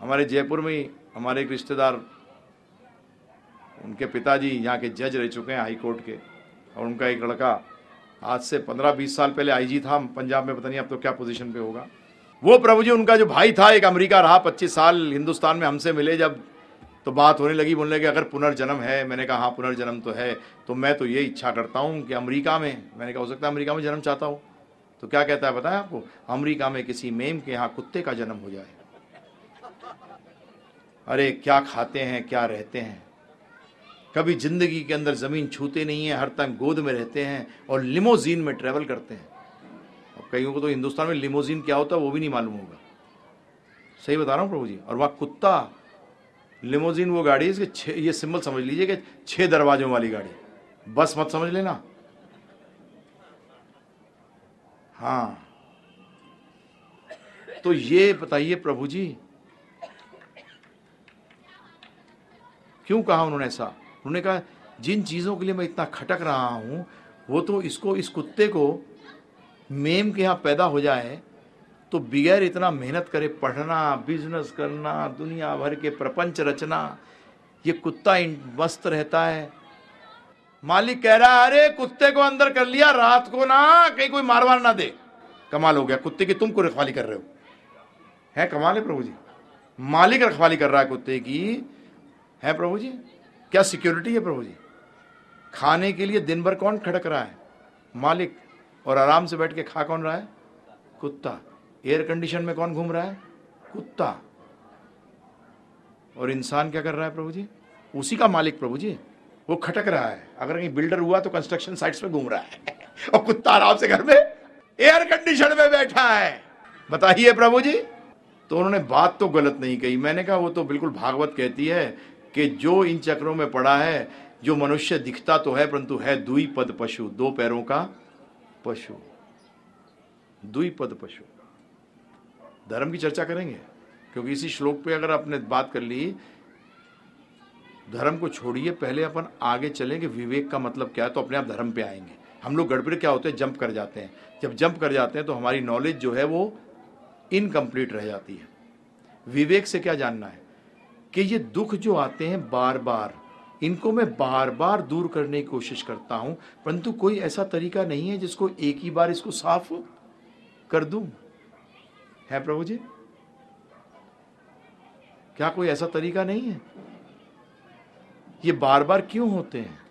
हमारे जयपुर में हमारे एक रिश्तेदार, उनके पिताजी यहाँ के जज रह चुके हैं हाई कोर्ट के, और उनका एक लड़का आज से पंद्रह बीस साल पहले आईजी था, पंजाब में, पता नहीं अब तो क्या पोजीशन पे होगा। वो प्रभु जी, उनका जो भाई था, एक अमेरिका रहा, पच्चीस साल हिंदुस्तान में हमसे मिले जब तो बात होने लगी, बोलने लगे, अगर पुनर्जन्म है, मैंने कहा हाँ पुनर्जन्म तो है। तो मैं तो ये इच्छा करता हूँ कि अमेरिका में, मैंने कहा, हो सकता है अमेरिका में जन्म चाहता हूँ। तो क्या कहता है बताया आपको? अमेरिका में किसी मेम के यहाँ कुत्ते का जन्म हो जाए। अरे, क्या खाते हैं, क्या रहते हैं? कभी ज़िंदगी के अंदर ज़मीन छूते नहीं है, हर टाइम गोद में रहते हैं और लिमोजीन में ट्रेवल करते हैं। और कईयों को तो हिंदुस्तान में लिमोजीन क्या होता है वो भी नहीं मालूम होगा। सही बता रहा हूँ प्रभु जी? और वहाँ कुत्ता लिमोजीन वो गाड़ी इसके छः, ये सिंबल समझ लीजिए कि छः दरवाजों वाली गाड़ी बस मत समझ लेना। हाँ। तो ये बताइए प्रभु जी, क्यों कहा उन्होंने ऐसा? उन्होंने कहा, जिन चीज़ों के लिए मैं इतना खटक रहा हूँ, वो तो इसको, इस कुत्ते को मेम के यहाँ पैदा हो जाए तो बगैर इतना मेहनत करे पढ़ना बिज़नेस करना, दुनिया भर के प्रपंच रचना, ये कुत्ता मस्त रहता है। मालिक कह रहा है, अरे, कुत्ते को अंदर कर लिया, रात को ना, कहीं कोई मारवार ना दे। कमाल हो गया, कुत्ते की तुम को रखवाली कर रहे हो। है कमाल है प्रभु जी। मालिक रखवाली कर रहा है कुत्ते की। है प्रभु जी? क्या सिक्योरिटी है प्रभु जी? खाने के लिए दिन भर कौन खड़क रहा है? मालिक और आराम से बैठ के खा कौन रहा है? कुत्ता। एयर कंडीशन में कौन घूम रहा है? कुत्ता। और इंसान क्या कर रहा है प्रभु जी? उसी का मालिक प्रभु जी। वो खटक रहा है। अगर कहीं बिल्डर हुआ तो कंस्ट्रक्शन साइट्स में घूम रहा है। और कुत्ता आराम से घर में एयर कंडीशन में बैठा है। बताइए प्रभु जी। तो उन्होंने बात तो गलत नहीं कही। मैंने कहा, वो तो बिल्कुल भागवत कहती है कि जो इन चक्रों में पड़ा है, जो मनुष्य दिखता तो है, परंतु है दुई पद पशु, दो पैरों का पशु। दुई पद पशु। धर्म की चर्चा करेंगे। क्योंकि इसी श्लोक पे अगर आपने बात कर ली, धर्म को छोड़िए, पहले अपन आगे चलेंगे विवेक का मतलब क्या है तो अपने आप धर्म पे आएँगे। हम लोग गड़बड़ क्या होते हैं? जंप कर जाते हैं। जब जंप कर जाते हैं तो हमारी नॉलेज जो है वो इनकम्प्लीट रह जाती है। विवेक से क्या जानना है? कि ये दुख जो आते हैं बार बार इनको मैं बार बार दूर करने की कोशिश करता हूँ, परंतु कोई ऐसा तरीका नहीं है जिसको एक ही बार इसको साफ़ कर दूँ। है प्रभु जी क्या कोई ऐसा तरीका नहीं है? ये बार बार क्यों होते हैं?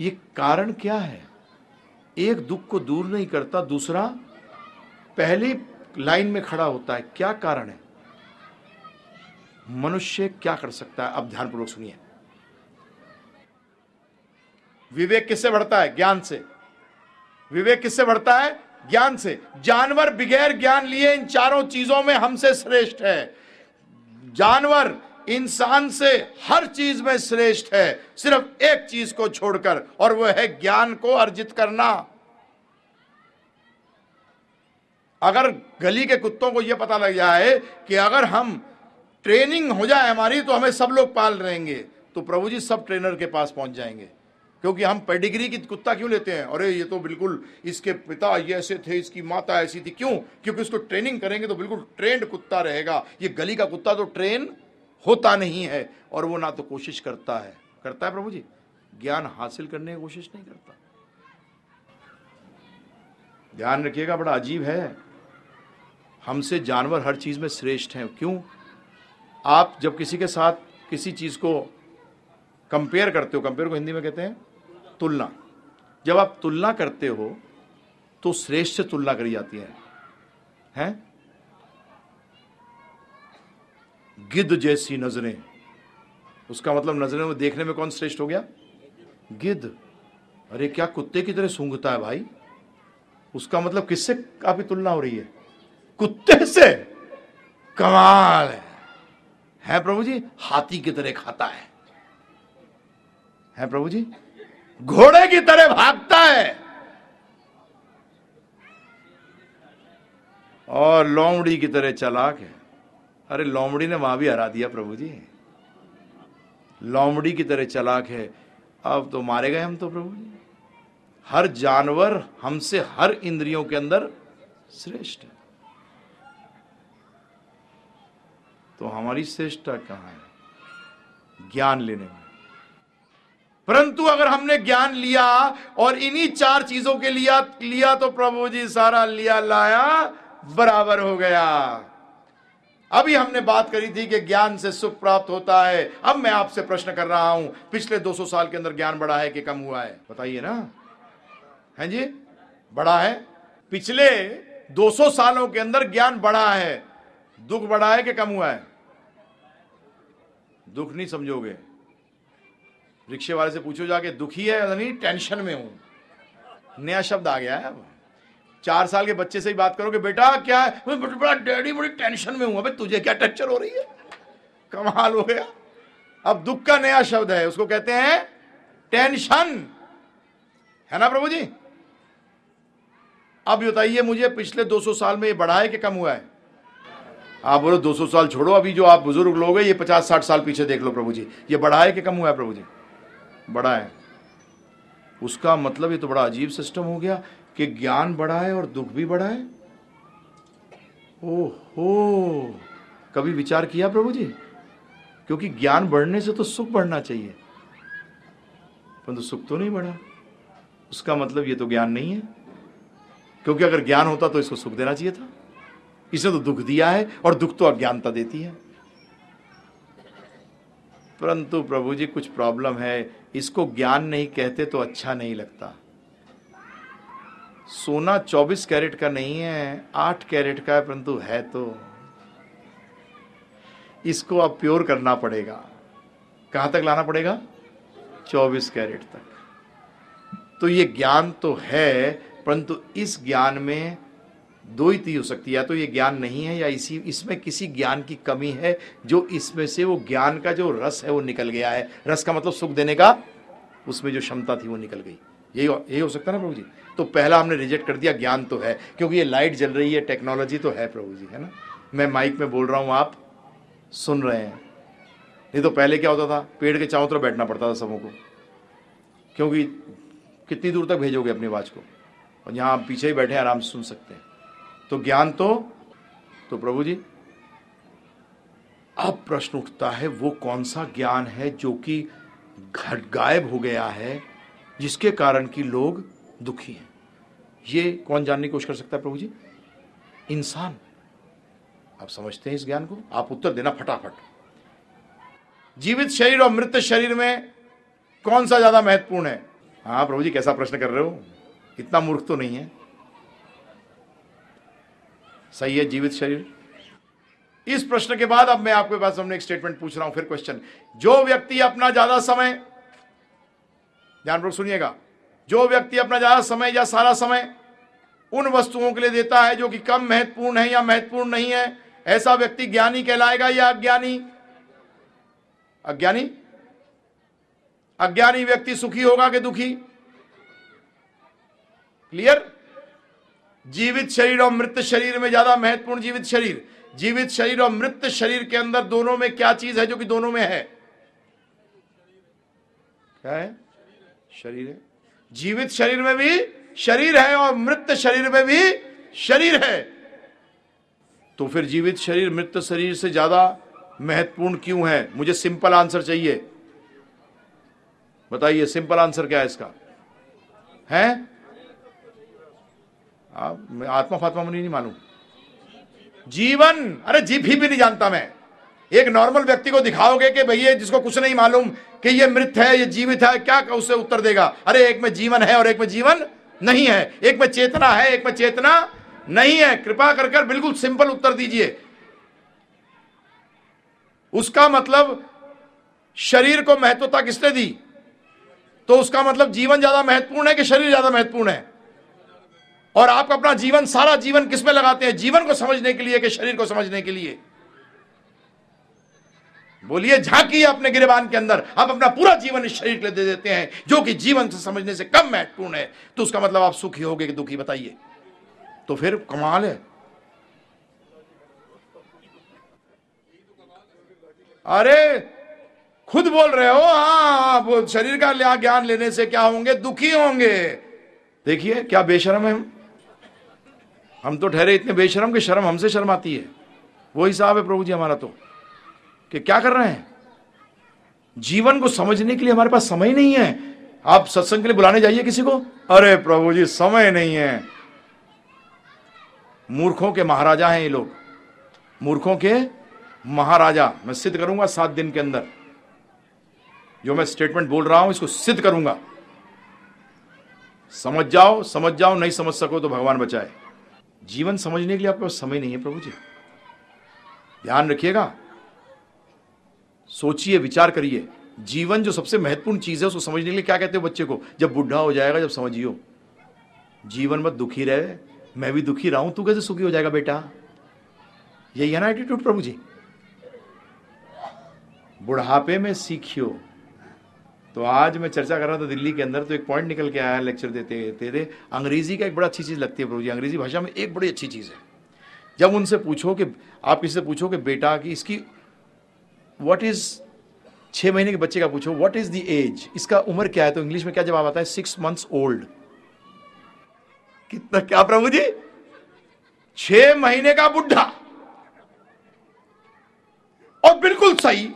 ये कारण क्या है? एक दुख को दूर नहीं करता, दूसरा पहली लाइन में खड़ा होता है, क्या कारण है? मनुष्य क्या कर सकता है? अब ध्यानपूर्वक सुनिए। विवेक किससे बढ़ता है? ज्ञान से। विवेक किससे बढ़ता है? ज्ञान से। जानवर बगैर ज्ञान लिए इन चारों चीज़ों में हमसे श्रेष्ठ है। जानवर इंसान से हर चीज़ में श्रेष्ठ है। सिर्फ़ एक चीज़ को छोड़कर, और वह है ज्ञान को अर्जित करना। अगर गली के कुत्तों को यह पता लग जाए कि अगर हम ट्रेनिंग हो जाए हमारी तो हमें सब लोग पाल रहेंगे। तो प्रभु जी सब ट्रेनर के पास पहुँच जाएँगे। क्योंकि हम पेडिग्री की कुत्ता क्यों लेते हैं? अरे, ये तो बिल्कुल इसके पिता ये ऐसे थे, इसकी माता ऐसी थी। क्यों? क्योंकि उसको ट्रेनिंग करेंगे तो बिल्कुल ट्रेंड कुत्ता रहेगा। ये गली का कुत्ता तो ट्रेन होता नहीं है और वो ना तो कोशिश करता है। करता है प्रभु जी? ज्ञान हासिल करने की कोशिश नहीं करता। ध्यान रखिएगा, बड़ा अजीब है। हमसे जानवर हर चीज़ में श्रेष्ठ हैं। क्यों? आप जब किसी के साथ किसी चीज़ को कंपेयर करते हो कंपेयर को हिंदी में कहते हैं तुलना। जब आप तुलना करते हो तो श्रेष्ठ से तुलना करी जाती है। हैं? गिद्ध जैसी नज़रें। उसका मतलब नज़रें में देखने में कौन श्रेष्ठ हो गया? गिद्ध। अरे, क्या कुत्ते की तरह सूंघता है भाई? उसका मतलब किससे काफ़ी तुलना हो रही है? कुत्ते से। कमाल है। है प्रभु जी? हाथी की तरह खाता है। है प्रभु जी? घोड़े की तरह भागता है। और लोमड़ी की तरह चलाक है। अरे, लोमड़ी ने वहाँ भी हरा दिया, प्रभु जी। लोमड़ी की तरह चलाक है। अब तो मारे गए हम तो प्रभु जी। हर जानवर हमसे हर इंद्रियों के अंदर श्रेष्ठ है। तो हमारी श्रेष्ठता कहाँ है? ज्ञान लेने में। परंतु अगर हमने ज्ञान लिया और इन्हीं चार चीज़ों के लिया लिया तो प्रभु जी सारा लिया लाया बराबर हो गया। अभी हमने बात करी थी कि ज्ञान से सुख प्राप्त होता है। अब मैं आपसे प्रश्न कर रहा हूँ, पिछले 200 साल के अंदर ज्ञान बढ़ा है कि कम हुआ है? बताइए ना। है जी? बढ़ा है। पिछले 200 सालों के अंदर ज्ञान बढ़ा है। दुख बढ़ा है कि कम हुआ है? दुख नहीं समझोगे। रिक्शे वाले से पूछो जाके, दुखी है नहीं टेंशन में हूँ। नया शब्द आ गया है अब। चार साल के बच्चे से ही बात करो कि बेटा, क्या है? बड़ा डैडी, बड़ी टेंशन में हूँ। अबे, तुझे क्या टेंशन हो रही है? कमाल हो गया। अब दुख का नया शब्द है, उसको कहते हैं टेंशन है ना प्रभु जी? अब बताइए मुझे, पिछले 200 साल में ये बढ़ा है कि कम हुआ है? आप बोलो 200 साल छोड़ो, अभी जो आप बुज़ुर्ग लोग हैं, ये 50-60 साल पीछे देख लो प्रभु जी। ये बढ़ा है कि कम हुआ है प्रभु जी? बढ़ा है। उसका मतलब ये तो बड़ा अजीब सिस्टम हो गया कि ज्ञान बढ़ा है और दुख भी बढ़ा है। ओहो, कभी विचार किया प्रभु जी? क्योंकि ज्ञान बढ़ने से तो सुख बढ़ना चाहिए। परंतु सुख तो नहीं बढ़ा। उसका मतलब ये तो ज्ञान नहीं है। क्योंकि अगर ज्ञान होता तो इसको सुख देना चाहिए था। इसने तो दुख दिया है और दुख तो अज्ञानता देती है। परंतु प्रभु जी, कुछ प्रॉब्लम है। इसको ज्ञान नहीं कहते तो अच्छा नहीं लगता। सोना 24 कैरेट का नहीं है 8 कैरेट का है, परंतु है तो। इसको अब प्योर करना पड़ेगा। कहाँ तक लाना पड़ेगा? 24 कैरेट तक। तो ये ज्ञान तो है, परंतु इस ज्ञान में दो ही चीज़ हो सकती है। या तो ये ज्ञान नहीं है या इसी, इसमें किसी ज्ञान की कमी है जो इसमें से वो ज्ञान का जो रस है वो निकल गया है। रस का मतलब सुख देने का, उसमें जो क्षमता थी वो निकल गई। यही यही हो सकता है ना प्रभु जी? तो पहला हमने रिजेक्ट कर दिया, ज्ञान तो है, क्योंकि ये लाइट जल रही है टेक्नोलॉजी तो है प्रभु जी, है ना? मैं माइक में बोल रहा हूँ, आप सुन रहे हैं। नहीं तो पहले क्या होता था? पेड़ के चारों तरफ़ बैठना पड़ता था सबों को। क्योंकि कितनी दूर तक भेजोगे अपनी आवाज़ को? और यहाँ आप पीछे ही बैठे आराम से सुन सकते हैं। तो ज्ञान तो तो प्रभु जी, अब प्रश्न उठता है वो कौन सा ज्ञान है जो कि घट गायब हो गया है, जिसके कारण कि लोग दुखी हैं? ये कौन जानने की कोशिश कर सकता है प्रभु जी? इंसान। आप समझते हैं इस ज्ञान को? आप उत्तर देना फटाफट। जीवित शरीर और मृत शरीर में कौन सा ज़्यादा महत्वपूर्ण है? हाँ प्रभु जी, कैसा प्रश्न कर रहे हो? इतना मूर्ख तो नहीं है। सही है जीवित शरीर? इस प्रश्न के बाद अब मैं आपके पास हमने एक स्टेटमेंट पूछ रहा हूँ, फिर क्वेश्चन जो व्यक्ति अपना ज़्यादा समय, ध्यानपूर्वक सुनिएगा, जो व्यक्ति अपना ज़्यादा समय या सारा समय उन वस्तुओं के लिए देता है जो कि कम महत्वपूर्ण है या महत्वपूर्ण नहीं है, ऐसा व्यक्ति ज्ञानी कहलाएगा या अज्ञानी? अज्ञानी? अज्ञानी व्यक्ति सुखी होगा कि दुखी? क्लियर जीवित शरीर और मृत शरीर में ज़्यादा महत्वपूर्ण जीवित शरीर। जीवित शरीर और मृत शरीर के अंदर दोनों में क्या चीज़ है जो कि दोनों में है? क्या है? शरीर है। जीवित शरीर में भी शरीर है और मृत शरीर में भी शरीर है। तो फिर जीवित शरीर, मृत शरीर से ज़्यादा महत्वपूर्ण क्यों है? मुझे सिंपल आंसर चाहिए। बताइए, सिंपल आंसर क्या है इसका? है? आप आत्मा फात्मा मुझे नहीं मालूम जीवन अरे जी भी, भी नहीं जानता मैं। एक नॉर्मल व्यक्ति को दिखाओगे कि भैया जिसको कुछ नहीं मालूम कि ये मृत है ये जीवित है क्या उससे उत्तर देगा? अरे एक में जीवन है और एक में जीवन नहीं है। एक में चेतना है एक में चेतना नहीं है। कृपा कर कर बिल्कुल सिंपल उत्तर दीजिए। उसका मतलब शरीर को महत्वता किसने दी? तो उसका मतलब जीवन ज़्यादा महत्वपूर्ण है कि शरीर ज़्यादा महत्वपूर्ण है? और आप अपना जीवन, सारा जीवन किसमें लगाते हैं? जीवन को समझने के लिए कि शरीर को समझने के लिए? बोलिए, झांकिए अपने गिरबान के अंदर। आप अपना पूरा जीवन इस शरीर के लिए दे देते हैं, जो कि जीवन से समझने से कम महत्वपूर्ण है। तो उसका मतलब आप सुखी होगे कि दुखी, बताइए। तो फिर कमाल है। अरे, खुद बोल रहे हो हाँ शरीर का ज्ञान लेने से क्या होंगे? दुखी होंगे। देखिए, क्या बेशरम है हम। हम तो ठहरे इतने बेशरम कि शर्म हमसे शर्म आती है। वो हिसाब है प्रभु जी हमारा तो कि क्या कर रहे हैं? जीवन को समझने के लिए हमारे पास समय नहीं है। आप सत्संग के लिए बुलाने जाइए किसी को? अरे प्रभु जी, समय नहीं है। मूर्खों के महाराजा हैं ये लोग। मूर्खों के महाराजा, मैं सिद्ध करूँगा सात दिन के अंदर। जो मैं स्टेटमेंट बोल रहा हूँ, इसको सिद्ध करूँगा। समझ जाओ समझ जाओ, नहीं समझ सको तो भगवान बचाए। जीवन समझने के लिए आपके पास समय नहीं है, प्रभु जी। ध्यान रखिएगा। सोचिए, विचार करिए। जीवन जो सबसे महत्वपूर्ण चीज़ है, उसको समझने के लिए क्या कहते हो बच्चे को? जब बुढ़ा हो जाएगा, जब समझियो। जीवन मत दुखी रहे। मैं भी दुखी रहा हूँ, तू कैसे सुखी हो जाएगा बेटा? यही है ना एटीट्यूड प्रभु जी? बुढ़ापे में सीखियो। तो आज मैं चर्चा कर रहा था दिल्ली के अंदर तो एक पॉइंट निकल के आया लेक्चर देते देते अंग्रेज़ी का एक बड़ा अच्छी चीज़ लगती है प्रभु जी। अंग्रेज़ी भाषा में एक बड़ी अच्छी चीज़ है। जब उनसे पूछो कि, आप किसी से पूछो कि बेटा की इसकी व्हाट इज़ छह महीने के बच्चे का पूछो व्हाट इज़ द एज इसका उम्र क्या है? तो इंग्लिश में क्या जवाब आता है? सिक्स मंथ्स ओल्ड कितना, क्या प्रभु जी? छह महीने का बुढ़ा। और बिल्कुल सही।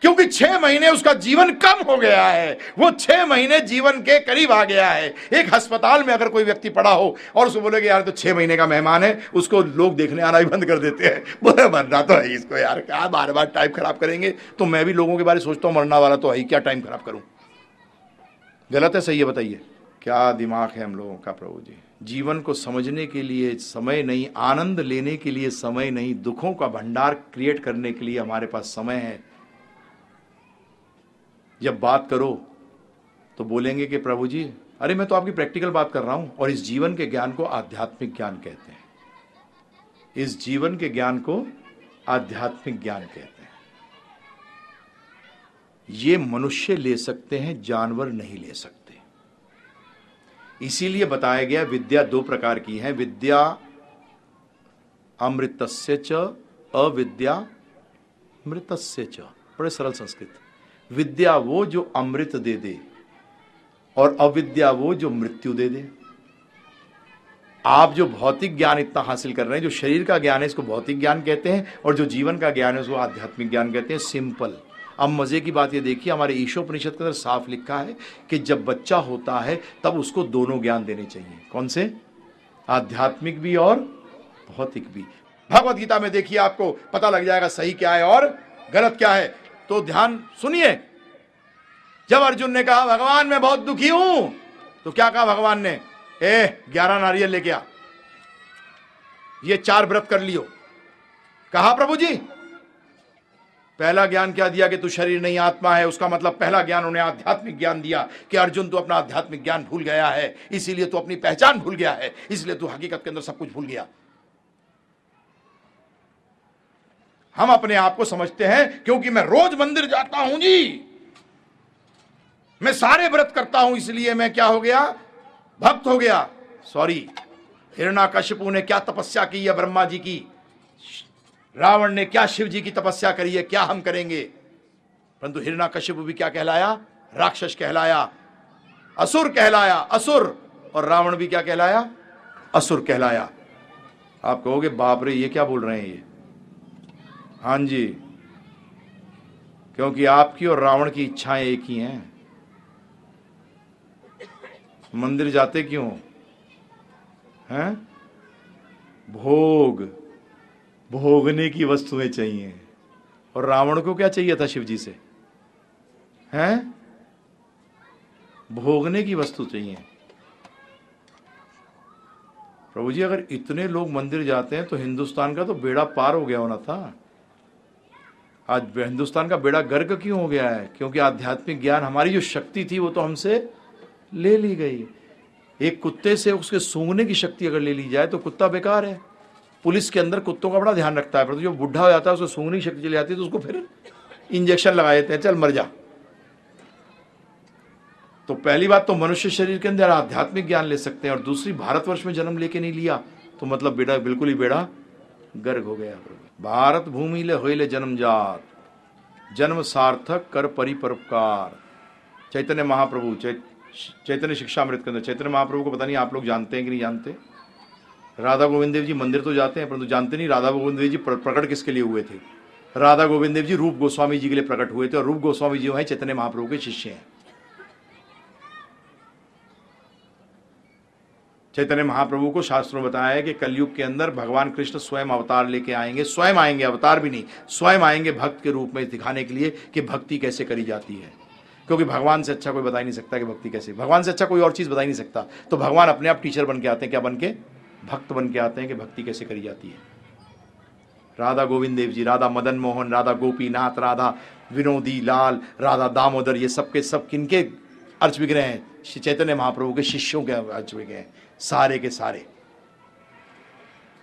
क्योंकि छह महीने उसका जीवन कम हो गया है। वो छह महीने जीवन के करीब आ गया है। एक अस्पताल में अगर कोई व्यक्ति पड़ा हो और उसको बोले कि यार तो छह महीने का मेहमान है। उसको लोग देखने आना ही बंद कर देते हैं। बोले, मरना तो है इसको यार। क्या बार बार टाइम खराब करेंगे? तो मैं भी लोगों के बारे में सोचता हूँ, मरना वाला तो है क्या टाइम खराब करूँ? गलत है, सही है, बताइए। क्या दिमाग है हम लोगों का, प्रभु जी? जीवन को समझने के लिए समय नहीं, आनंद लेने के लिए समय नहीं, दुखों का भंडार क्रिएट करने के लिए हमारे पास समय है। जब बात करो तो बोलेंगे कि प्रभु जी अरे मैं तो आपकी प्रैक्टिकल बात कर रहा हूँ, और इस जीवन के ज्ञान को आध्यात्मिक ज्ञान कहते हैं। इस जीवन के ज्ञान को आध्यात्मिक ज्ञान कहते हैं। ये मनुष्य ले सकते हैं, जानवर नहीं ले सकते। इसीलिए बताया गया, विद्या दो प्रकार की है, विद्या अमृतस्य च, अविद्या मृतस्य च। बड़े सरल संस्कृत। विद्या वो जो अमृत दे दे और अविद्या वो जो मृत्यु दे दे। आप जो भौतिक ज्ञान इतना हासिल कर रहे हैं, जो शरीर का ज्ञान है, इसको भौतिक ज्ञान कहते हैं, और जो जीवन का ज्ञान है, उसको आध्यात्मिक ज्ञान कहते हैं, सिंपल। अब मज़े की बात ये देखिए, हमारे ईशोपनिषद के अंदर साफ़ लिखा है कि जब बच्चा होता है, तब उसको दोनों ज्ञान देने चाहिए। कौन से? आध्यात्मिक भी और भौतिक भी। भगवत गीता में देखिए आपको पता लग जाएगा सही क्या है और गलत क्या है। तो ध्यान सुनिए। जब अर्जुन ने कहा, भगवान, मैं बहुत दुखी हूँ तो क्या कहा भगवान ने? ए, ग्यारह नारियल लेके आ। ये चार व्रत कर लियो। कहा, प्रभु जी, पहला ज्ञान क्या दिया कि तू शरीर नहीं, आत्मा है? उसका मतलब पहला ज्ञान उन्हें आध्यात्मिक ज्ञान दिया कि अर्जुन, तू अपना आध्यात्मिक ज्ञान भूल गया है। इसीलिए तू अपनी पहचान भूल गया है। इसलिए तू हकीकत के अंदर सब कुछ भूल गया। हम अपने आप को समझते हैं, क्योंकि मैं रोज मंदिर जाता हूँ जी। मैं सारे व्रत करता हूँ, इसलिए मैं क्या हो गया? भक्त हो गया। सॉरी हिरणा कश्यपु ने क्या तपस्या की है ब्रह्मा जी की? रावण ने क्या शिव जी की तपस्या करी है क्या हम करेंगे? परंतु हिरणा कश्यप भी क्या कहलाया? राक्षस कहलाया। असुर कहलाया, असुर। और रावण भी क्या कहलाया? असुर कहलाया। आप कहोगे, बाप रे, ये क्या बोल रहे हैं ये? हाँ जी, क्योंकि आपकी और रावण की इच्छाएँ एक ही हैं। मंदिर जाते क्यों? हैं? भोग, भोगने की वस्तुएँ चाहिए। और रावण को क्या चाहिए था शिव जी से? हैं? भोगने की वस्तु चाहिए। प्रभु जी, अगर इतने लोग मंदिर जाते हैं तो हिंदुस्तान का तो बेड़ा पार हो गया होना था। आज हिंदुस्तान का बेड़ा गर्क क्यों हो गया है? क्योंकि आध्यात्मिक ज्ञान हमारी जो शक्ति थी, वो तो हमसे ले ली गई। एक कुत्ते से उसके सूंघने की शक्ति अगर ले ली जाए तो कुत्ता बेकार है। पुलिस के अंदर कुत्तों का बड़ा ध्यान रखता है परंतु जो बुढ़ा हो जाता है, उसको सूंघने की शक्ति चली जाती है तो उसको फिर इंजेक्शन लगा देते हैं, चल मर जा। तो पहली बात तो मनुष्य शरीर के अंदर आध्यात्मिक ज्ञान ले सकते हैं, और दूसरी, भारतवर्ष में जन्म लेके नहीं लिया तो मतलब बेड़ा, बिल्कुल ही बेड़ा गर्ग हो गया भारत भूमि ले हो जन्म जात जन्म सार्थक, कर परिपरोपकार। चैतन्य महाप्रभु चैतन्य शिक्षा अमृत के चैतन्य महाप्रभु को पता नहीं आप लोग जानते हैं कि नहीं जानते? राधा गोविंद देव जी मंदिर तो जाते हैं, परंतु जानते नहीं राधा गोविंद देव जी प्रकट किसके लिए हुए थे? राधा गोविंद देव जी रूप गोस्वामी जी के लिए प्रकट हुए थे और रूप गोस्वामी जी जो है, चैतन्य महाप्रभु के शिष्य हैं। चैतन्य महाप्रभु को शास्त्रों बताया है कि कलयुग के अंदर भगवान कृष्ण स्वयं अवतार लेके आएँगे, स्वयं आएँगे, अवतार भी नहीं, स्वयं आएँगे भक्त के रूप में दिखाने के लिए कि भक्ति कैसे करी जाती है। क्योंकि भगवान से अच्छा कोई बता ही नहीं सकता कि भक्ति कैसे। भगवान से अच्छा कोई और चीज़ बता ही नहीं सकता। तो भगवान अपने आप टीचर बन के आते हैं, क्या बन के? भक्त बन के आते हैं कि भक्ति कैसे करी जाती है। राधा गोविंद देव जी, राधा मदन मोहन, राधा गोपीनाथ, राधा विनोदी लाल, राधा दामोदर, ये सब के सब किनके अर्च विग्रह हैं चैतन्य महाप्रभु के शिष्यों के अर्च विग्रह हैं। सारे के सारे।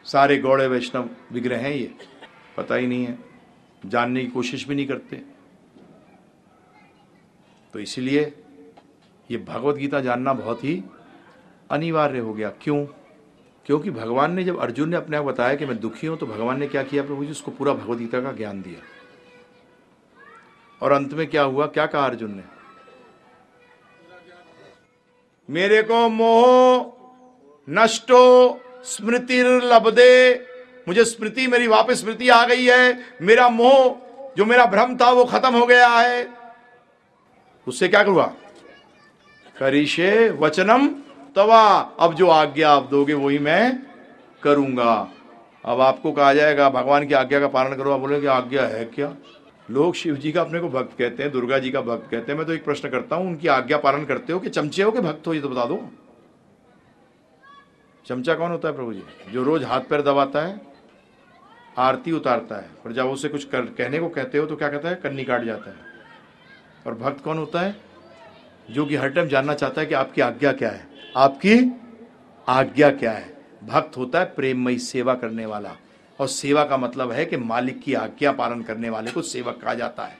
सारे गौड़े वैष्णव विग्रह हैं ये, पता ही नहीं है, जानने की कोशिश भी नहीं करते। तो इसलिए ये भगवत गीता जानना बहुत ही अनिवार्य हो गया। क्यों? क्योंकि भगवान ने जब अर्जुन ने अपने आप बताया कि मैं दुखी हूँ तो भगवान ने क्या किया? प्रभु जी, उसको पूरा भगवत गीता का ज्ञान दिया। और अंत में क्या हुआ? क्या कहा अर्जुन ने? मेरे को मोह नष्टो स्मृति लबदे मुझे स्मृति, मेरी वापस स्मृति आ गई है। मेरा मोह, जो मेरा भ्रम था, वो खत्म हो गया है। उससे क्या करूँगा करीशे वचनम तवा। अब जो आज्ञा आप दोगे, वही मैं करूँगा। अब आपको कहा जाएगा, भगवान की आज्ञा का पालन करो। आप बोले आज्ञा है क्या? लोग शिव जी का अपने को भक्त कहते हैं, दुर्गा जी का भक्त कहते हैं। मैं तो एक प्रश्न करता हूँ, उनकी आज्ञा पालन करते हो कि चमचे हो के भक्त हो, ये तो बता दो। चमचा कौन होता है प्रभु जी? जो रोज हाथ पैर दबाता है आरती उतारता है और जब उसे कुछ कर, कहने को कहते हो तो क्या कहता है? कन्नी काट जाता है। और भक्त कौन होता है? जो कि हर टाइम जानना चाहता है कि आपकी आज्ञा क्या है। आपकी आज्ञा क्या है? भक्त होता है प्रेममयी सेवा करने वाला। और सेवा का मतलब है कि मालिक की आज्ञा पालन करने वाले को सेवक कहा जाता है।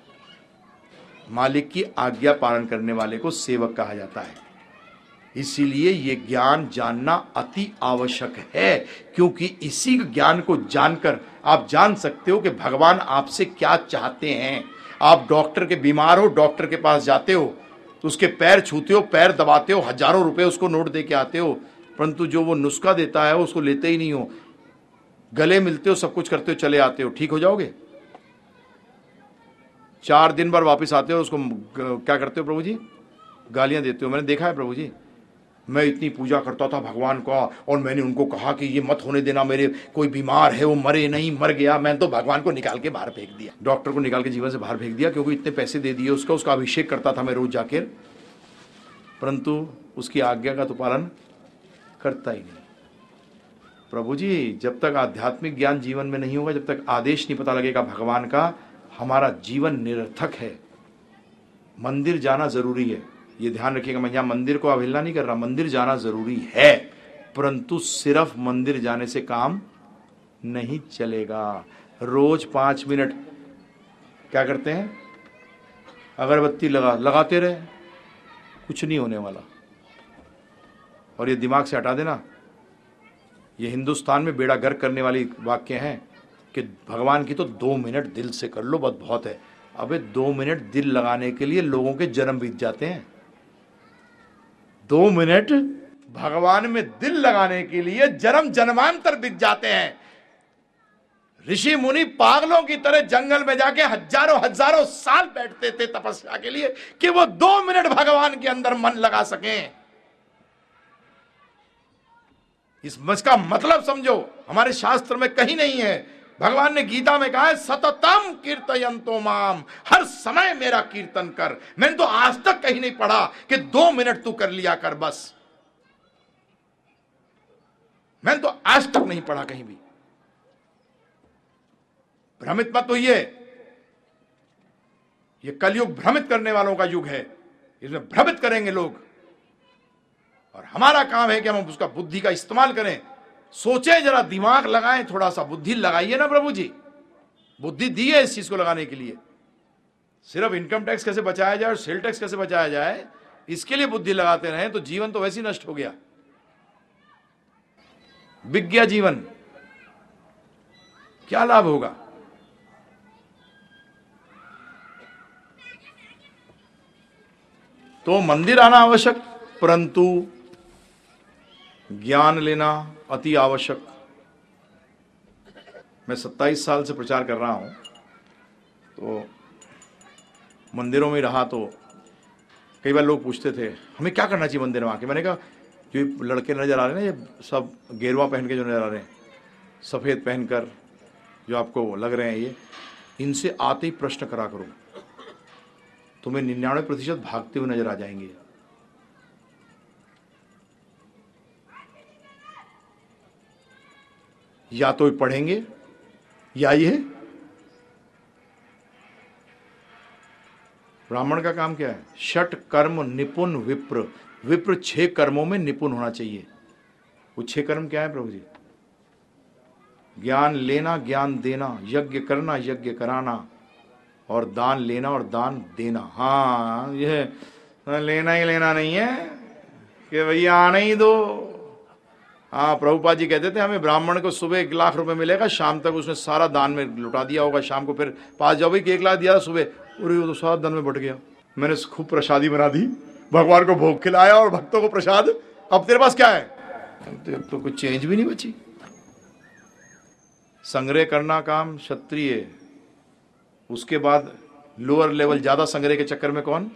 मालिक की आज्ञा पालन करने वाले को सेवक कहा जाता है। इसीलिए ये ज्ञान जानना अति आवश्यक है, क्योंकि इसी ज्ञान को जानकर आप जान सकते हो कि भगवान आपसे क्या चाहते हैं। आप डॉक्टर के बीमार हो, डॉक्टर के पास जाते हो तो उसके पैर छूते हो, पैर दबाते हो, हज़ारों रुपए उसको नोट दे के आते हो, परंतु जो वो नुस्खा देता है, उसको लेते ही नहीं हो। गले मिलते हो, सब कुछ करते हो, चले आते हो। ठीक हो जाओगे? चार दिन बाद वापस आते हो, उसको क्या करते हो प्रभु जी? गालियाँ देते हो। मैंने देखा है प्रभु जी। मैं इतनी पूजा करता था भगवान का, और मैंने उनको कहा कि ये मत होने देना, मेरे कोई बीमार है, वो मरे नहीं, मर गया, मैंने तो भगवान को निकाल के बाहर फेंक दिया। डॉक्टर को निकाल के जीवन से बाहर फेंक दिया, क्योंकि इतने पैसे दे दिए उसका उसका अभिषेक करता था मैं रोज जाकर परंतु उसकी आज्ञा का तो पालन करता ही नहीं। प्रभु जी, जब तक आध्यात्मिक ज्ञान जीवन में नहीं होगा, जब तक आदेश नहीं पता लगेगा भगवान का, हमारा जीवन निरर्थक है। मंदिर जाना ज़रूरी है। ये ध्यान रखिएगा, मैं यहाँ मंदिर को अवहेलना नहीं कर रहा, मंदिर जाना ज़रूरी है, परंतु सिर्फ़ मंदिर जाने से काम नहीं चलेगा। रोज पाँच मिनट, क्या करते हैं? अगरबत्ती लगा, लगाते रहे, कुछ नहीं होने वाला। और ये दिमाग से हटा देना, ये हिंदुस्तान में बेड़ा गर्क करने वाली वाक्य हैं कि भगवान की तो दो मिनट दिल से कर लो बहुत बहुत है। अबे दो मिनट दिल लगाने के लिए लोगों के जन्म बीत जाते हैं। दो मिनट भगवान में दिल लगाने के लिए जन्म जन्मांतर बीत जाते हैं। ऋषि मुनि पागलों की तरह जंगल में जाके हज़ारों हज़ारों साल बैठते थे तपस्या के लिए कि वो दो मिनट भगवान के अंदर मन लगा सकें। इस मज का मतलब समझो, हमारे शास्त्र में कहीं नहीं है भगवान ने गीता में कहा है, सततम कीर्तयंतो माम, हर समय मेरा कीर्तन कर। मैंने तो आज तक कहीं नहीं पढ़ा कि दो मिनट तू कर लिया कर बस। मैंने तो आज तक नहीं पढ़ा कहीं भी। भ्रमित मत ये ये कलयुग भ्रमित करने वालों का युग है। इसमें भ्रमित करेंगे लोग। और हमारा काम है कि हम उसका बुद्धि का इस्तेमाल करें। सोचे, जरा दिमाग लगाएँ थोड़ा सा बुद्धि लगाइए ना प्रभु जी। बुद्धि दी है इस चीज़ को लगाने के लिए। सिर्फ़ इनकम टैक्स कैसे बचाया जाए और सेल टैक्स कैसे बचाया जाए, इसके लिए बुद्धि लगाते रहे तो जीवन तो वैसे ही नष्ट हो गया। विज्ञा जीवन। क्या लाभ होगा? तो मंदिर आना आवश्यक, परंतु ज्ञान लेना अति आवश्यक। मैं 27 साल से प्रचार कर रहा हूँ तो मंदिरों में रहा तो कई बार लोग पूछते थे, हमें क्या करना चाहिए मंदिर में आके? मैंने कहा, जो लड़के नज़र आ रहे हैं ना, ये सब गेरुआ पहन के जो नज़र आ रहे हैं, सफ़ेद पहनकर जो आपको लग रहे हैं ये, इनसे आते ही प्रश्न करा करो। तुम्हें निन्यानवे प्रतिशत भागते हुए नज़र आ जाएँगे। या तो पढ़ेंगे, या ये ब्राह्मण का काम क्या है? षट कर्म निपुण विप्र। विप्र छह कर्मों में निपुण होना चाहिए। वो छह कर्म क्या है प्रभु जी? ज्ञान लेना, ज्ञान देना, यज्ञ करना, यज्ञ कराना, और दान लेना और दान देना। हाँ यह लेना ही लेना नहीं है, कि भैया आने ही दो। हाँ प्रभुपा जी कहते थे हमें ब्राह्मण को सुबह एक लाख रुपए मिलेगा शाम तक उसने सारा दान में लुटा दिया होगा शाम को फिर पास जाओ भाई एक लाख दिया सुबह। और वो तो सारा दान में बट गया। मैंने खूब प्रसादी बना दी भगवान को भोग खिलाया और भक्तों को प्रसाद। अब तेरे पास क्या है? तो, तो कुछ चेंज भी नहीं बची। संग्रह करना काम क्षत्रिय उसके बाद लोअर लेवल ज़्यादा संग्रह के चक्कर में कौन?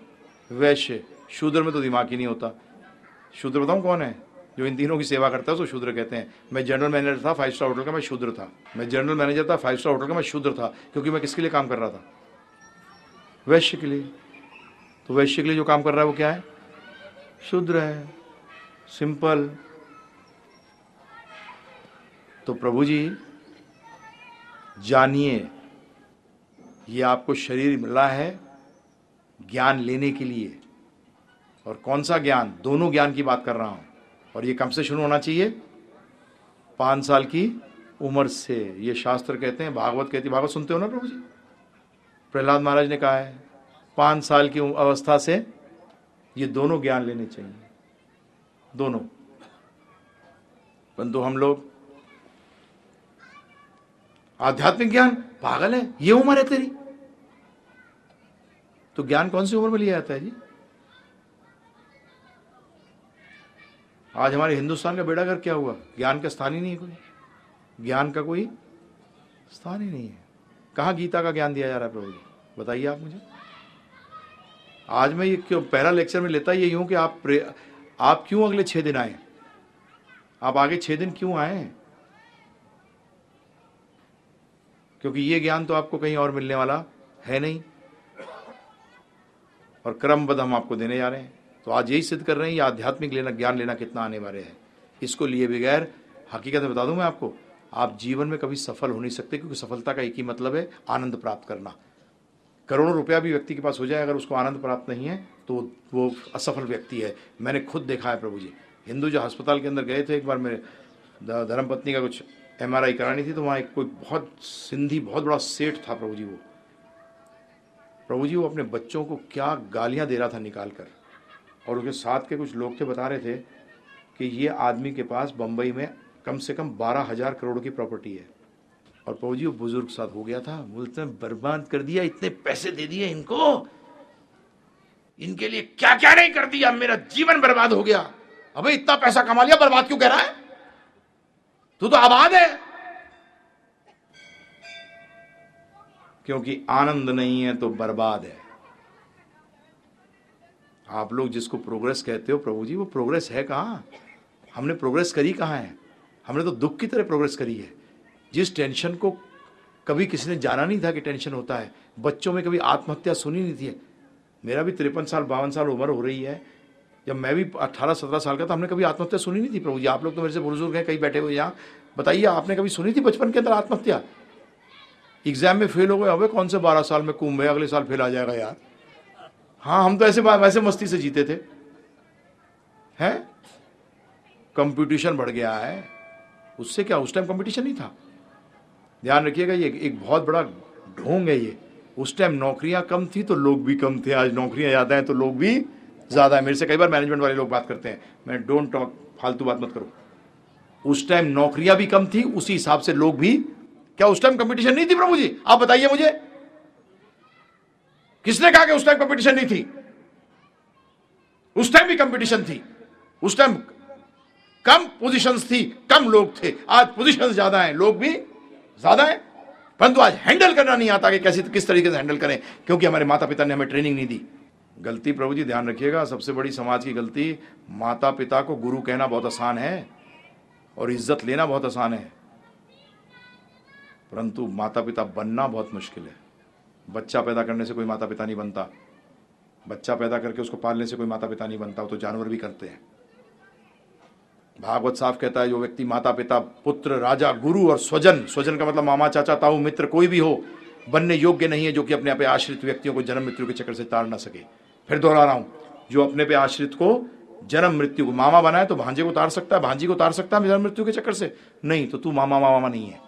वैश्य। शूद्र में तो दिमाग ही नहीं होता। शूद्र बताऊँ कौन है? जो इन तीनों की सेवा करता है, उसको शूद्र कहते हैं। मैं जनरल मैनेजर था फाइव स्टार होटल का मैं शूद्र था। मैं जनरल मैनेजर था फाइव स्टार होटल का मैं शूद्र था, क्योंकि मैं किसके लिए काम कर रहा था? वैश्य के लिए। तो वैश्य के लिए जो काम कर रहा है, वो क्या है? शूद्र है। सिंपल तो प्रभु जी, जानिए, ये आपको शरीर मिला है ज्ञान लेने के लिए। और कौन सा ज्ञान? दोनों ज्ञान की बात कर रहा हूँ। और ये कब से शुरू होना चाहिए? पाँच साल की उम्र से। ये शास्त्र कहते हैं, भागवत कहती भागवत सुनते हो ना प्रभु जी? प्रहलाद महाराज ने कहा है, पाँच साल की अवस्था से ये दोनों ज्ञान लेने चाहिए। दोनों। परंतु हम लोग आध्यात्मिक ज्ञान, पागल है? ये उम्र है तेरी। तो ज्ञान कौन सी उम्र में लिया जाता है जी? आज हमारे हिंदुस्तान का बेड़ा घर क्या हुआ? ज्ञान का स्थान ही नहीं है कोई। ज्ञान का कोई स्थान ही नहीं है। कहा गीता का ज्ञान दिया जा रहा है प्रभु जी? बताइए आप मुझे। आज मैं ये क्यों पहला लेक्चर में लेता ये यूँ कि आप आप क्यों अगले छह दिन आए? आप आगे छह दिन क्यों आए क्योंकि ये ज्ञान तो आपको कहीं और मिलने वाला है नहीं। और क्रमबद्ध हम आपको देने जा रहे हैं। तो आज यही सिद्ध कर रहे हैं, ये आध्यात्मिक लेना, ज्ञान लेना कितना आने वाले हैं। इसको लिए बगैर हकीकत में बता दूँ मैं आपको, आप जीवन में कभी सफल हो नहीं सकते, क्योंकि सफलता का एक ही मतलब है, आनंद प्राप्त करना। करोड़ों रुपया भी व्यक्ति के पास हो जाए, अगर उसको आनंद प्राप्त नहीं है तो वो असफल व्यक्ति है। मैंने खुद देखा है प्रभु जी। हिंदू जो अस्पताल के अंदर गए थे, एक बार मेरे धर्मपत्नी का कुछ एमआरआई करानी थी तो वहाँ एक कोई बहुत सिंधी, बहुत बड़ा सेठ था प्रभु जी वो। प्रभु जी वो अपने बच्चों को क्या गालियाँ दे रहा था निकाल कर और उसके साथ के कुछ लोग थे, बता रहे थे कि ये आदमी के पास बम्बई में कम से कम बारह हज़ार करोड़ की प्रॉपर्टी है। और प्रभु जी, वो बुज़ुर्ग साथ हो गया था। बोलते बर्बाद कर दिया, इतने पैसे दे दिए इनको। इनके लिए क्या क्या नहीं कर दिया, मेरा जीवन बर्बाद हो गया। अबे, इतना पैसा कमा लिया, बर्बाद क्यों कह रहा है? तू तो आबाद है। क्योंकि आनंद नहीं है तो बर्बाद है। आप लोग जिसको प्रोग्रेस कहते हो, प्रभु जी, वो प्रोग्रेस है कहाँ? हमने प्रोग्रेस करी कहाँ है? हमने तो दुख की तरह प्रोग्रेस करी है। जिस टेंशन को कभी किसी ने जाना नहीं था कि टेंशन होता है, बच्चों में कभी आत्महत्या सुनी नहीं थी। मेरा भी तिरपन साल, बावन साल उम्र हो रही है। जब मैं भी अट्ठारह सत्रह साल का था, हमने कभी आत्महत्या सुनी नहीं थी, प्रभु जी। आप लोग तो मेरे से बुज़ुर्ग हैं, कहीं बैठे हुए यहाँ बताइए, आपने कभी सुनी थी बचपन के अंदर आत्महत्या? एग्ज़ाम में फेल हो गए, अबे कौन से बारह साल में कुंभ है, अगले साल फेल आ जाएगा यार। हाँ हम तो ऐसे वैसे मस्ती से जीते थे। हैं? कंपटीशन बढ़ गया है। उससे क्या, उस टाइम कंपटीशन नहीं था? ध्यान रखिएगा, ये एक बहुत बड़ा ढोंग है ये। उस टाइम नौकरियाँ कम थी तो लोग भी कम थे। आज नौकरियाँ ज़्यादा हैं तो लोग भी ज़्यादा है। मेरे से कई बार मैनेजमेंट वाले लोग बात करते हैं। मैं डोंट टॉक फालतू बात मत करो। उस टाइम नौकरियाँ भी कम थी, उसी हिसाब से लोग भी क्या उस टाइम कंपटीशन नहीं थी प्रभु जी? आप बताइए मुझे। किसने कहा कि उस टाइम कंपटीशन नहीं थी? उस टाइम भी कंपटीशन थी। उस टाइम कम पोजीशंस थी, कम लोग थे। आज पोजीशंस ज़्यादा हैं, लोग भी ज़्यादा हैं। परंतु आज हैंडल करना नहीं आता कि कैसे किस तरीके से हैंडल करें, क्योंकि हमारे माता पिता ने हमें ट्रेनिंग नहीं दी। गलती प्रभु जी, ध्यान रखिएगा, सबसे बड़ी समाज की गलती माता पिता को गुरु कहना बहुत आसान है और इज़्ज़त लेना बहुत आसान है। परंतु माता पिता बनना बहुत मुश्किल है। बच्चा पैदा करने से कोई माता पिता नहीं बनता। बच्चा पैदा करके उसको पालने से कोई माता पिता नहीं बनता, वो तो जानवर भी करते हैं। भागवत साफ़ कहता है, जो व्यक्ति माता पिता पुत्र, राजा, गुरु और स्वजन स्वजन का मतलब मामा, चाचा, ताऊ, मित्र, कोई भी हो, बनने योग्य नहीं है जो कि अपने आप आश्रित व्यक्तियों को जन्म मृत्यु के चक्कर से तार ना सके। फिर दोहरा रहा हूँ, जो अपने पे आश्रित को जन्म मृत्यु को मामा बनाए तो भांजे को तार सकता है, भांजी को तार सकता है जन्म मृत्यु के चक्कर से। नहीं तो तू मामा मामा नहीं है।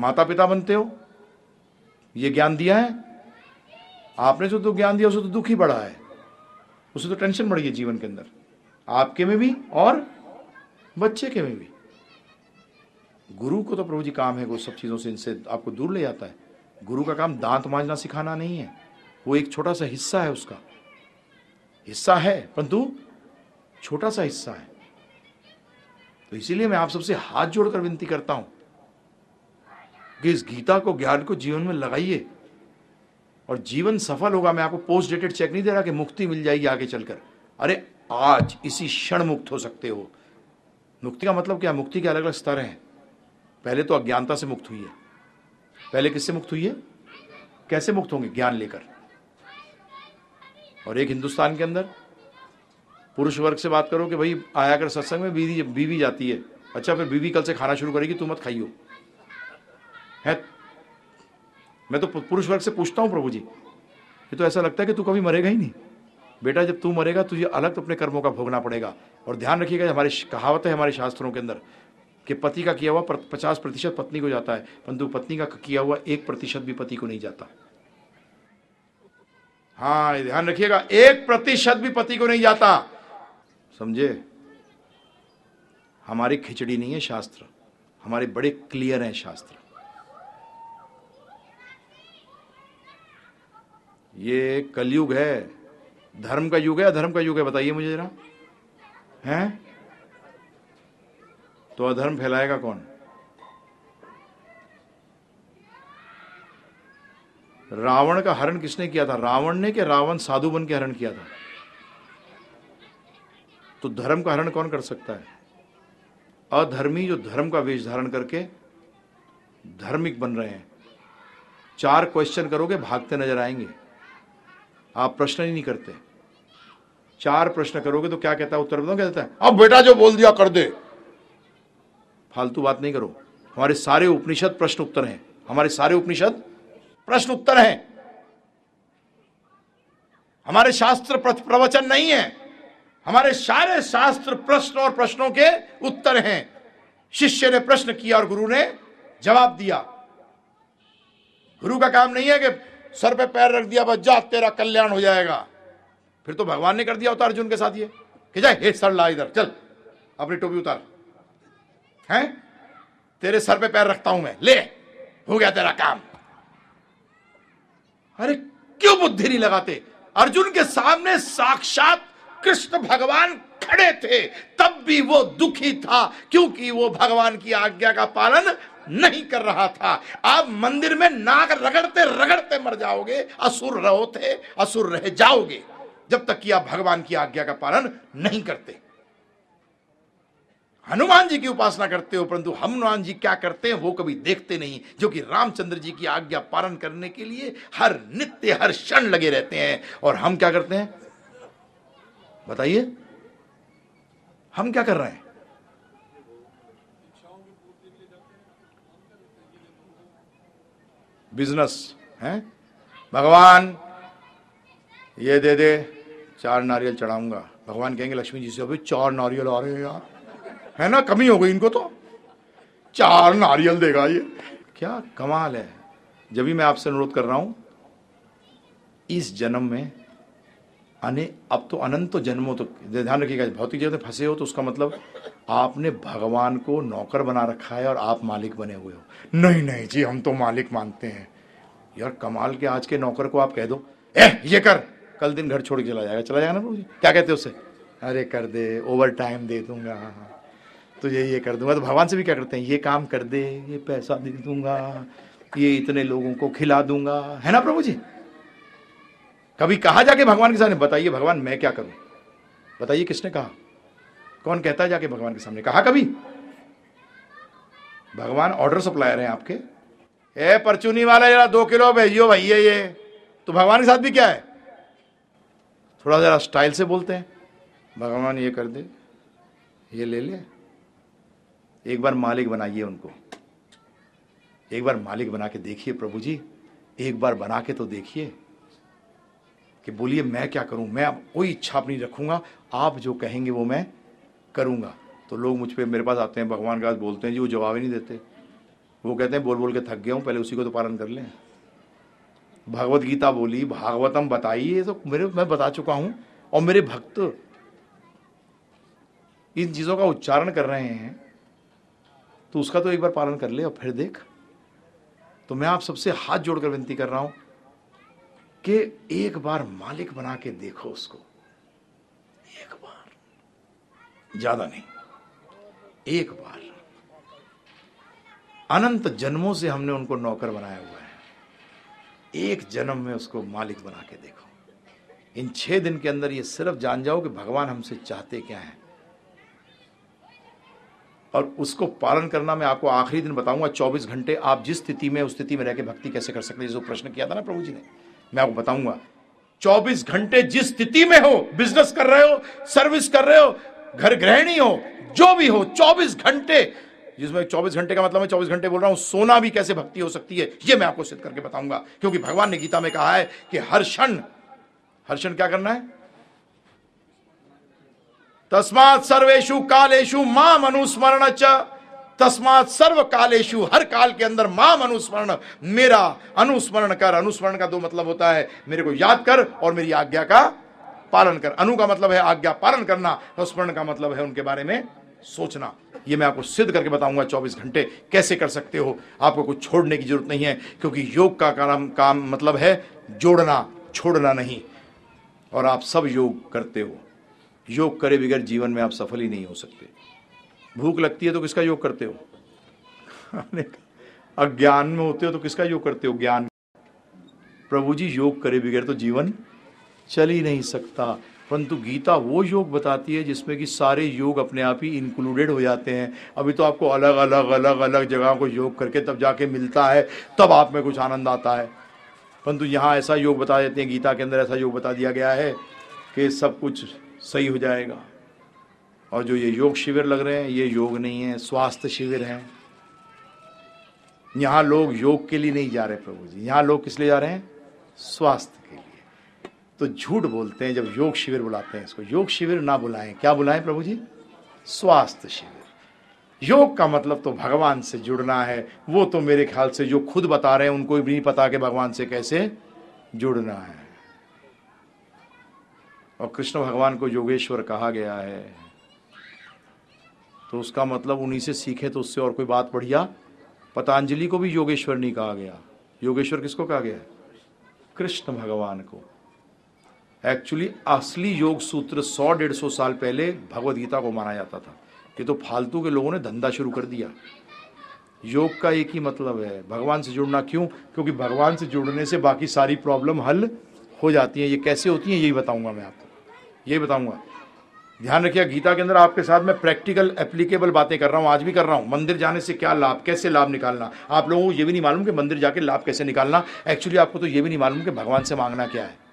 माता पिता बनते हो? ये ज्ञान दिया है? आपने जो तो ज्ञान दिया, उसे तो दुख ही बढ़ा है। उसे तो टेंशन बढ़ी है जीवन के अंदर। आपके में भी और बच्चे के में भी। गुरु को तो प्रभु जी काम है, वो सब चीज़ों से इनसे आपको दूर ले जाता है। गुरु का काम दांत मांझना सिखाना नहीं है। वो एक छोटा सा हिस्सा है उसका। हिस्सा है, परंतु छोटा सा हिस्सा है। तो इसीलिए मैं आप सबसे हाथ जोड़कर विनती करता हूँ कि इस गीता को ज्ञान को जीवन में लगाइए। और जीवन सफल होगा, मैं आपको पोस्ट डेटेड चेक नहीं दे रहा कि मुक्ति मिल जाएगी आगे चलकर। अरे, आज इसी क्षण मुक्त हो सकते हो। मुक्ति का मतलब क्या? मुक्ति के अलग अलग स्तर हैं। पहले तो अज्ञानता से मुक्त हुई है। पहले किससे मुक्त हुई है? कैसे मुक्त होंगे? ज्ञान लेकर। और एक हिंदुस्तान के अंदर, पुरुष वर्ग से बात करो कि भाई, आया कर सत्संग में, बीवी बीवी जाती है। अच्छा फिर बीवी कल से खाना शुरू करेगी, तू मत खाइयो। है? मैं तो पुरुष वर्ग से पूछता हूँ प्रभु जी ये तो ऐसा लगता है कि तू कभी मरेगा ही नहीं। बेटा, जब तू मरेगा, तुझे अलग तो अपने कर्मों का भोगना पड़ेगा। और ध्यान रखिएगा हमारी कहावत है हमारे शास्त्रों के अंदर कि पति का किया हुआ पचास प्रतिशत पत्नी को जाता है, परंतु पत्नी का किया हुआ एक प्रतिशत भी पति को नहीं जाता। हाँ ध्यान रखिएगा, एक प्रतिशत भी पति को नहीं जाता। समझे? हमारी खिचड़ी नहीं है शास्त्र। हमारे बड़े क्लियर हैं शास्त्र। ये कलयुग है। धर्म का युग है या धर्म का युग है, बताइए मुझे जरा। हैं? तो अधर्म फैलाएगा कौन? रावण का हरण किसने किया था? रावण ने कि रावण साधु बन के हरण किया था? तो धर्म का हरण कौन कर सकता है? अधर्मी जो धर्म का वेश धारण करके धार्मिक बन रहे हैं। चार क्वेश्चन करोगे, भागते नज़र आएँगे। आप प्रश्न ही नहीं करते। चार प्रश्न करोगे तो क्या कहता है? उत्तर बताओ क्या देता है? अब बेटा जो बोल दिया कर दे। फालतू बात नहीं करो। हमारे सारे उपनिषद प्रश्न उत्तर हैं। हमारे सारे उपनिषद प्रश्न उत्तर हैं। हमारे शास्त्र प्रवचन नहीं है। हमारे सारे शास्त्र प्रश्न और प्रश्नों के उत्तर हैं। शिष्य ने प्रश्न किया और गुरु ने जवाब दिया। गुरु का काम नहीं है कि सर पे पैर रख दिया, बस जा, तेरा कल्याण हो जाएगा। फिर तो भगवान ने कर दिया होता अर्जुन के साथ ये। कि जाए हे सर, ला इधर, चल, अपनी टोपी उतार। हैं? तेरे सर पे पैर रखता हूँ मैं। ले, हो गया तेरा काम। अरे, क्यों बुद्धि नहीं लगाते? अर्जुन के सामने साक्षात कृष्ण भगवान खड़े थे। तब भी वो दुखी था, क्योंकि वो भगवान की आज्ञा का पालन नहीं कर रहा था। आप मंदिर में नाक रगड़ते रगड़ते मर जाओगे, असुर रहो थे असुर रह जाओगे, जब तक कि आप भगवान की आज्ञा का पालन नहीं करते। हनुमान जी की उपासना करते हो, परंतु हनुमान जी क्या करते हैं, वो कभी देखते नहीं, जो कि रामचंद्र जी की आज्ञा पालन करने के लिए हर नित्य, हर क्षण लगे रहते हैं। और हम क्या करते हैं? बताइए। हम क्या कर रहे हैं? बिज़नेस, है? भगवान, ये दे दे, चार नारियल चढ़ाऊँगा। भगवान कहेंगे, लक्ष्मी जी से अभी चार नारियल आ रहे हैं यार। है ना? कमी हो गई इनको तो। चार नारियल देगा ये। क्या कमाल है। जब भी मैं आपसे अनुरोध कर रहा हूँ, इस जन्म में, अने, अब तो अनंत जन्मों तो ध्यान रखिएगा, भौतिक जगत में फंसे हो तो उसका मतलब आपने भगवान को नौकर बना रखा है और आप मालिक बने हुए हो। नहीं नहीं, जी, हम तो मालिक मानते हैं। यार, कमाल के आज के नौकर को आप कह दो। ए, ये कर। कल दिन घर छोड़ के चला जाएगा। चला जाएगा ना जी? क्या कहते उससे? अरे, कर दे ओवर टाइम दे दूँगा। तुझे ये कर दूँगा। तो भगवान से भी क्या करते हैं? ये काम कर दे, ये पैसा दे दूँगा, ये इतने लोगों को खिला दूँगा। है ना प्रभु जी? कभी कहा जाके भगवान के सामने, बताइए भगवान, मैं क्या करूँ? बताइए, किसने कहा? कौन कहता है जाके भगवान के सामने? कहा कभी? भगवान ऑर्डर सप्लायर हैं आपके। ए, परचूनी वाला, जरा दो किलो भेजियो भैया ये। तो भगवान के साथ भी क्या है? थोड़ा जरा स्टाइल से बोलते हैं। भगवान, ये कर दे, ये ले ले। एक बार मालिक बनाइए उनको। एक बार मालिक बना के देखिए प्रभु जी। एक बार बना के तो देखिए कि बोलिए, मैं क्या करूँ? मैं अब कोई इच्छा अपनी रखूँगा। आप जो कहेंगे वो मैं करूँगा। तो लोग मुझ पे, मेरे पास आते हैं, भगवान के पास बोलते हैं, जी, वो जवाब ही नहीं देते। वो कहते हैं बोल बोल के थक गया हूँ, पहले उसी को तो पालन कर लें। भगवत गीता बोली, भागवतम बताई ये तो मेरे, मैं बता चुका हूँ और मेरे भक्त इन चीज़ों का उच्चारण कर रहे हैं तो उसका तो एक बार पालन कर ले और फिर देख। तो मैं आप सबसे हाथ जोड़कर विनती कर रहा हूँ कि एक बार मालिक बना के देखो उसको। एक बार। ज़्यादा नहीं। एक बार। अनंत जन्मों से हमने उनको नौकर बनाया हुआ है। एक जन्म में उसको मालिक बना के देखो। इन छह दिन के अंदर ये सिर्फ़ जान जाओ कि भगवान हमसे चाहते क्या है। और उसको पालन करना मैं आपको आखिरी दिन बताऊँगा 24 घंटे आप जिस स्थिति में, उस स्थिति में रह के भक्ति कैसे कर सकते हैं, जो प्रश्न किया था ना प्रभु जी ने, मैं आपको बताऊँगा। 24 घंटे जिस स्थिति में हो बिज़नेस कर रहे हो सर्विस कर रहे हो घर गृहिणी हो, जो भी हो 24 घंटे। जिसमें 24 घंटे का मतलब मैं 24 घंटे बोल रहा हूँ, सोना भी कैसे भक्ति हो सकती है, ये मैं आपको सिद्ध करके बताऊँगा। क्योंकि भगवान ने गीता में कहा है कि हर क्षण हर क्षण क्या करना है? तस्मात सर्वेशु कालेशु माम अनुस्मरण च। तस्मात सर्व कालेशु हर काल के अंदर माम अनुस्मरण। मेरा अनुस्मरण कर, अनुस्मरण का दो मतलब होता है, मेरे को याद कर और मेरी आज्ञा का पालन कर। अनु का मतलब है आज्ञा पालन करना और स्मरण का मतलब है उनके बारे में सोचना। ये मैं आपको सिद्ध करके बताऊँगा 24 घंटे कैसे कर सकते हो। आपको कुछ छोड़ने की ज़रूरत नहीं है, क्योंकि योग का काम काम मतलब है जोड़ना, छोड़ना नहीं। और आप सब योग करते हो। योग करे बगैर जीवन में आप सफल ही नहीं हो सकते। भूख लगती है तो किसका योग करते हो? अज्ञान में होते हो तो किसका योग करते हो? ज्ञान। प्रभु जी, योग करे बगैर तो जीवन चल ही नहीं सकता। परंतु गीता वो योग बताती है जिसमें कि सारे योग अपने आप ही इंक्लूडेड हो जाते हैं। अभी तो आपको अलग अलग अलग अलग जगह को योग करके तब जाके मिलता है, तब आप में कुछ आनंद आता है। परंतु यहाँ ऐसा योग बता देते हैं, गीता के अंदर ऐसा योग बता दिया गया है कि सब कुछ सही हो जाएगा। और जो ये योग शिविर लग रहे हैं, ये योग नहीं है, स्वास्थ्य शिविर हैं। यहाँ लोग योग के लिए नहीं जा रहे प्रभु जी। यहाँ लोग किस लिए जा रहे हैं? स्वास्थ्य के लिए। तो झूठ बोलते हैं जब योग शिविर बुलाते हैं इसको। योग शिविर ना बुलाएँ। क्या बुलाएँ प्रभु जी? स्वास्थ्य शिविर। योग का मतलब तो भगवान से जुड़ना है। वो तो मेरे ख्याल से जो खुद बता रहे हैं, उनको भी नहीं पता कि भगवान से कैसे जुड़ना है। और कृष्ण भगवान को योगेश्वर कहा गया है। तो उसका मतलब उन्हीं से सीखे तो उससे और कोई बात बढ़िया? पतंजलि को भी योगेश्वर नहीं कहा गया। योगेश्वर किसको कहा गया कृष्ण भगवान को। एक्चुअली असली योग सूत्र सौ डेढ़ सौ साल पहले भगवत गीता को माना जाता था कि तो फालतू के लोगों ने धंधा शुरू कर दिया। योग का एक ही मतलब है, भगवान से जुड़ना क्यों? क्योंकि भगवान से जुड़ने से बाकी सारी प्रॉब्लम हल हो जाती हैं। ये कैसे होती हैं, यही बताऊँगा मैं आपको। यही बताऊँगा। ध्यान रखिए, गीता के अंदर आपके साथ मैं प्रैक्टिकल एप्लीकेबल बातें कर रहा हूँ, आज भी कर रहा हूँ। मंदिर जाने से क्या लाभ, कैसे लाभ निकालना? आप लोगों को ये भी नहीं मालूम कि मंदिर जाके लाभ कैसे निकालना। एक्चुअली आपको तो ये भी नहीं मालूम कि भगवान से मांगना क्या है।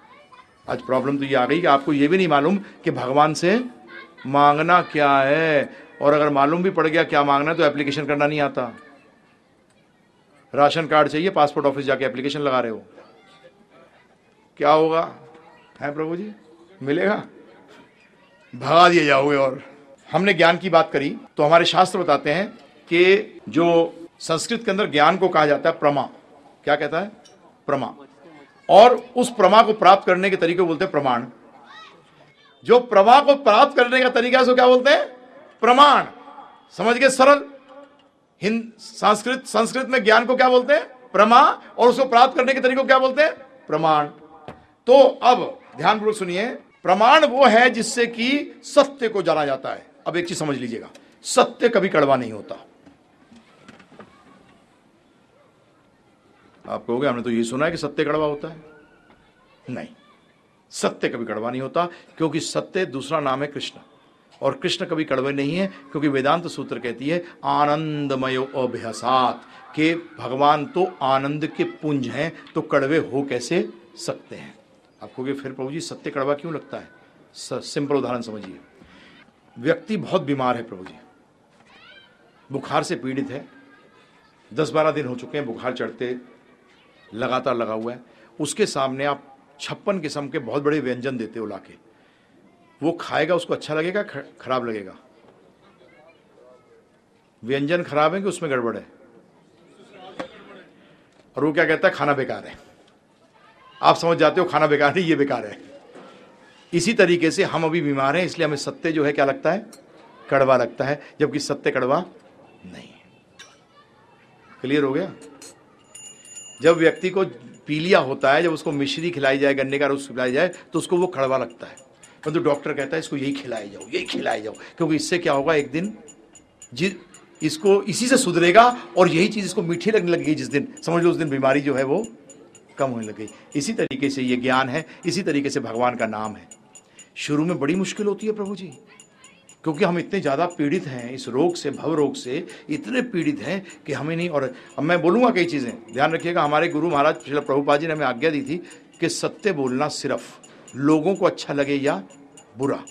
आज प्रॉब्लम तो ये आ गई कि आपको ये भी नहीं मालूम कि भगवान से मांगना क्या है। और अगर मालूम भी पड़ गया क्या मांगना है तो एप्लीकेशन करना नहीं आता। राशन कार्ड चाहिए पासपोर्ट ऑफ़िस जाके एप्लीकेशन लगा रहे हो। क्या होगा? है प्रभु जी? मिलेगा? भगा दिए जाओगे और। हमने ज्ञान की बात करी तो हमारे शास्त्र बताते हैं कि जो संस्कृत के अंदर ज्ञान को कहा जाता है, प्रमा। क्या कहता है? प्रमा। और उस प्रमा को प्राप्त करने के तरीके बोलते हैं प्रमाण। जो प्रमा को प्राप्त करने का तरीका है, उसको क्या बोलते हैं? प्रमाण। समझ गए? सरल। हिंद, संस्कृत संस्कृत में ज्ञान को क्या बोलते हैं? प्रमा। और उसको प्राप्त करने के तरीके को क्या बोलते हैं? प्रमाण। तो अब ध्यानपूर्वक सुनिए। प्रमाण वो है जिससे कि सत्य को जाना जाता है। अब एक चीज़ समझ लीजिएगा। सत्य कभी कड़वा नहीं होता। आप कहोगे हमने तो ये सुना है कि सत्य कड़वा होता है। नहीं, सत्य कभी कड़वा नहीं होता, क्योंकि सत्य दूसरा नाम है कृष्ण। और कृष्ण कभी कड़वे नहीं है, क्योंकि वेदांत सूत्र कहती है, आनंदमयो अभ्यासात। के भगवान तो आनंद के पुंज हैं तो कड़वे हो कैसे सकते हैं? आप कहोगे फिर प्रभु जी सत्य कड़वा क्यों लगता है? सिंपल उदाहरण समझिए। व्यक्ति बहुत बीमार है प्रभु जी बुखार से पीड़ित है। दस बारह दिन हो चुके हैं, बुखार चढ़ते लगातार लगा हुआ है। उसके सामने आप छप्पन किस्म के बहुत बड़े व्यंजन देते हो लाके। वो खाएगा, उसको अच्छा लगेगा खराब लगेगा? व्यंजन खराब है कि उसमें गड़बड़ है? और वो क्या कहता है? खाना बेकार है। आप समझ जाते हो, खाना बेकार नहीं, ये बेकार है। इसी तरीके से हम अभी बीमार हैं, इसलिए हमें सत्य जो है क्या लगता है? कड़वा लगता है, जबकि सत्य कड़वा नहीं क्लियर हो गया? जब व्यक्ति को पीलिया होता है, जब उसको मिश्री खिलाई जाए, गन्ने का रस खिलाई जाए तो उसको वो कड़वा लगता है। परंतु तो डॉक्टर कहता है, इसको यही खिलाए जाओ, यही खिलाए जाओ, क्योंकि इससे क्या होगा, एक दिन जि, इसको इसी से सुधरेगा और यही चीज़ इसको मीठी लगने लगेगी जिस दिन, समझ लो उस दिन बीमारी जो है वो कम होने लगी इसी तरीके से ये ज्ञान है, इसी तरीके से भगवान का नाम है। शुरू में बड़ी मुश्किल होती है प्रभु जी क्योंकि हम इतने ज़्यादा पीड़ित हैं, इस रोग से, भव रोग से, इतने पीड़ित हैं कि हमें नहीं, और अब मैं बोलूँगा कई चीज़ें। ध्यान रखिएगा, हमारे गुरु महाराज पिछले प्रभुपा जी ने हमें आज्ञा दी थी कि सत्य बोलना सिर्फ़ लोगों को अच्छा लगे या बुरा,